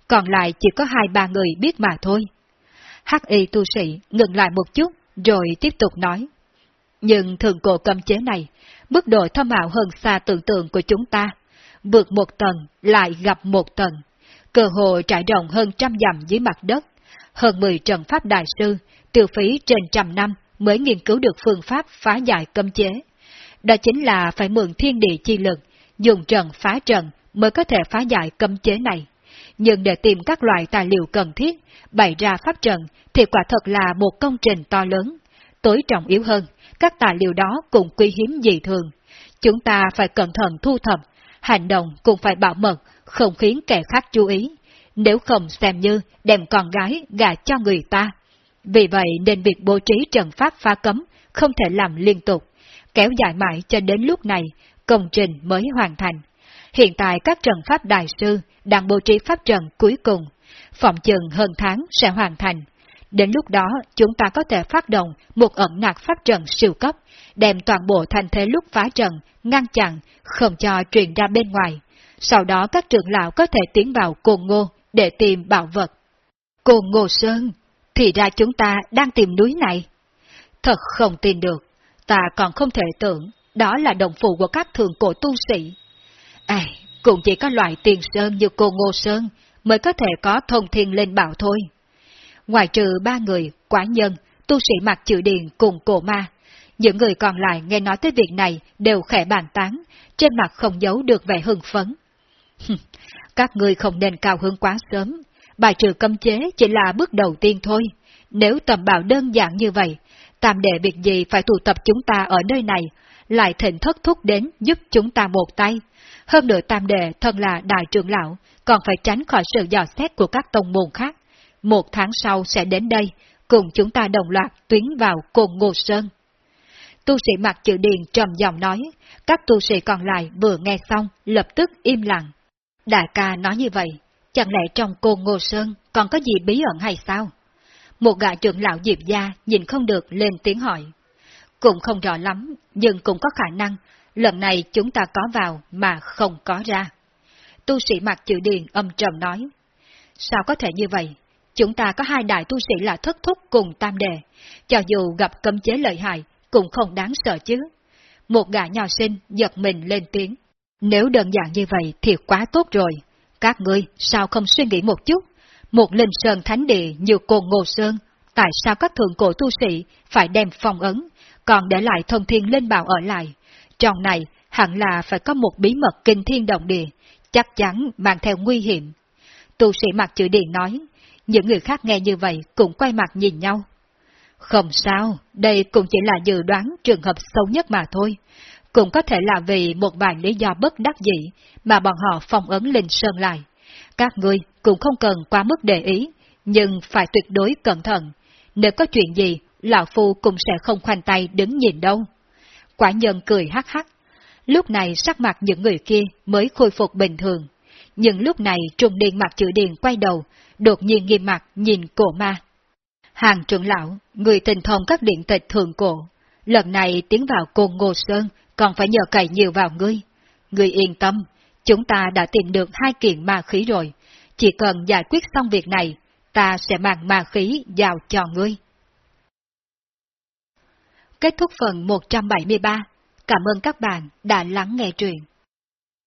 còn lại chỉ có hai ba người biết mà thôi. Hắc y tu sĩ ngừng lại một chút, rồi tiếp tục nói. Nhưng thường cổ cấm chế này, mức độ thâm ảo hơn xa tưởng tượng của chúng ta. Vượt một tầng, lại gặp một tầng. Cơ hồ trải rộng hơn trăm dặm dưới mặt đất. Hơn 10 trận pháp đại sư, tiêu phí trên trăm năm mới nghiên cứu được phương pháp phá giải cấm chế. Đó chính là phải mượn thiên địa chi lực, dùng trận phá trận mới có thể phá giải cấm chế này. Nhưng để tìm các loại tài liệu cần thiết, bày ra pháp trận thì quả thật là một công trình to lớn. Tối trọng yếu hơn, các tài liệu đó cũng quý hiếm dị thường. Chúng ta phải cẩn thận thu thập, hành động cũng phải bảo mật, không khiến kẻ khác chú ý. Nếu không xem như đem con gái gà cho người ta. Vì vậy nên việc bố trí trận pháp phá cấm không thể làm liên tục, kéo dài mãi cho đến lúc này, công trình mới hoàn thành. Hiện tại các trận pháp đại sư đang bố trí pháp trận cuối cùng, phòng chừng hơn tháng sẽ hoàn thành. Đến lúc đó, chúng ta có thể phát động một ẩn nạc pháp trận siêu cấp, đem toàn bộ thành thế lúc phá trận, ngăn chặn, không cho truyền ra bên ngoài. Sau đó các trưởng lão có thể tiến vào cồn ngô để tìm bảo vật. Cồn ngô sơn, thì ra chúng ta đang tìm núi này. Thật không tin được, ta còn không thể tưởng đó là đồng phụ của các thường cổ tu sĩ. À, cũng chỉ có loại tiền sơn như cô Ngô Sơn mới có thể có thông thiên lên bảo thôi. Ngoài trừ ba người, quả nhân, tu sĩ mặc chữ điện cùng cổ ma, những người còn lại nghe nói tới việc này đều khẽ bàn tán, trên mặt không giấu được vẻ hưng phấn. Các người không nên cao hứng quá sớm, bài trừ cấm chế chỉ là bước đầu tiên thôi. Nếu tầm bảo đơn giản như vậy, tạm để việc gì phải tụ tập chúng ta ở nơi này, lại thịnh thất thúc đến giúp chúng ta một tay. Hơn nữa tam đệ thân là đại trưởng lão, còn phải tránh khỏi sự dò xét của các tông môn khác. Một tháng sau sẽ đến đây, cùng chúng ta đồng loạt tuyến vào cồn Ngô Sơn. Tu sĩ mặc chữ điền trầm giọng nói, các tu sĩ còn lại vừa nghe xong, lập tức im lặng. Đại ca nói như vậy, chẳng lẽ trong cô Ngô Sơn còn có gì bí ẩn hay sao? Một gã trưởng lão Diệp Gia nhìn không được lên tiếng hỏi. Cũng không rõ lắm, nhưng cũng có khả năng, lần này chúng ta có vào mà không có ra. Tu sĩ mặc chữ điền âm trầm nói. Sao có thể như vậy? Chúng ta có hai đại tu sĩ là thất thúc cùng tam đề, cho dù gặp cấm chế lợi hại, cũng không đáng sợ chứ. Một gã nhỏ sinh giật mình lên tiếng. Nếu đơn giản như vậy thì quá tốt rồi. Các ngươi sao không suy nghĩ một chút? Một linh sơn thánh địa như cồn ngô sơn, tại sao các thượng cổ tu sĩ phải đem phong ấn, còn để lại thông thiên linh bảo ở lại? Trong này hẳn là phải có một bí mật kinh thiên động địa, chắc chắn mang theo nguy hiểm. Tu sĩ mặt chữ điện nói, những người khác nghe như vậy cũng quay mặt nhìn nhau. Không sao, đây cũng chỉ là dự đoán trường hợp xấu nhất mà thôi. Cũng có thể là vì một vài lý do bất đắc dĩ mà bọn họ phong ấn Linh Sơn lại. Các ngươi cũng không cần quá mức để ý, nhưng phải tuyệt đối cẩn thận. Nếu có chuyện gì, Lão Phu cũng sẽ không khoanh tay đứng nhìn đâu. Quả nhân cười hắc hắc. Lúc này sắc mặt những người kia mới khôi phục bình thường. Nhưng lúc này trùng điện mặt chữ điện quay đầu, đột nhiên nghiêm mặt nhìn cổ ma. Hàng trưởng lão, người tình thông các điện tịch thường cổ, lần này tiến vào côn Ngô Sơn còn phải nhờ cậy nhiều vào ngươi. Ngươi yên tâm, chúng ta đã tìm được hai kiện ma khí rồi, chỉ cần giải quyết xong việc này, ta sẽ mang ma khí giao cho ngươi. Kết thúc phần 173. Cảm ơn các bạn đã lắng nghe truyện.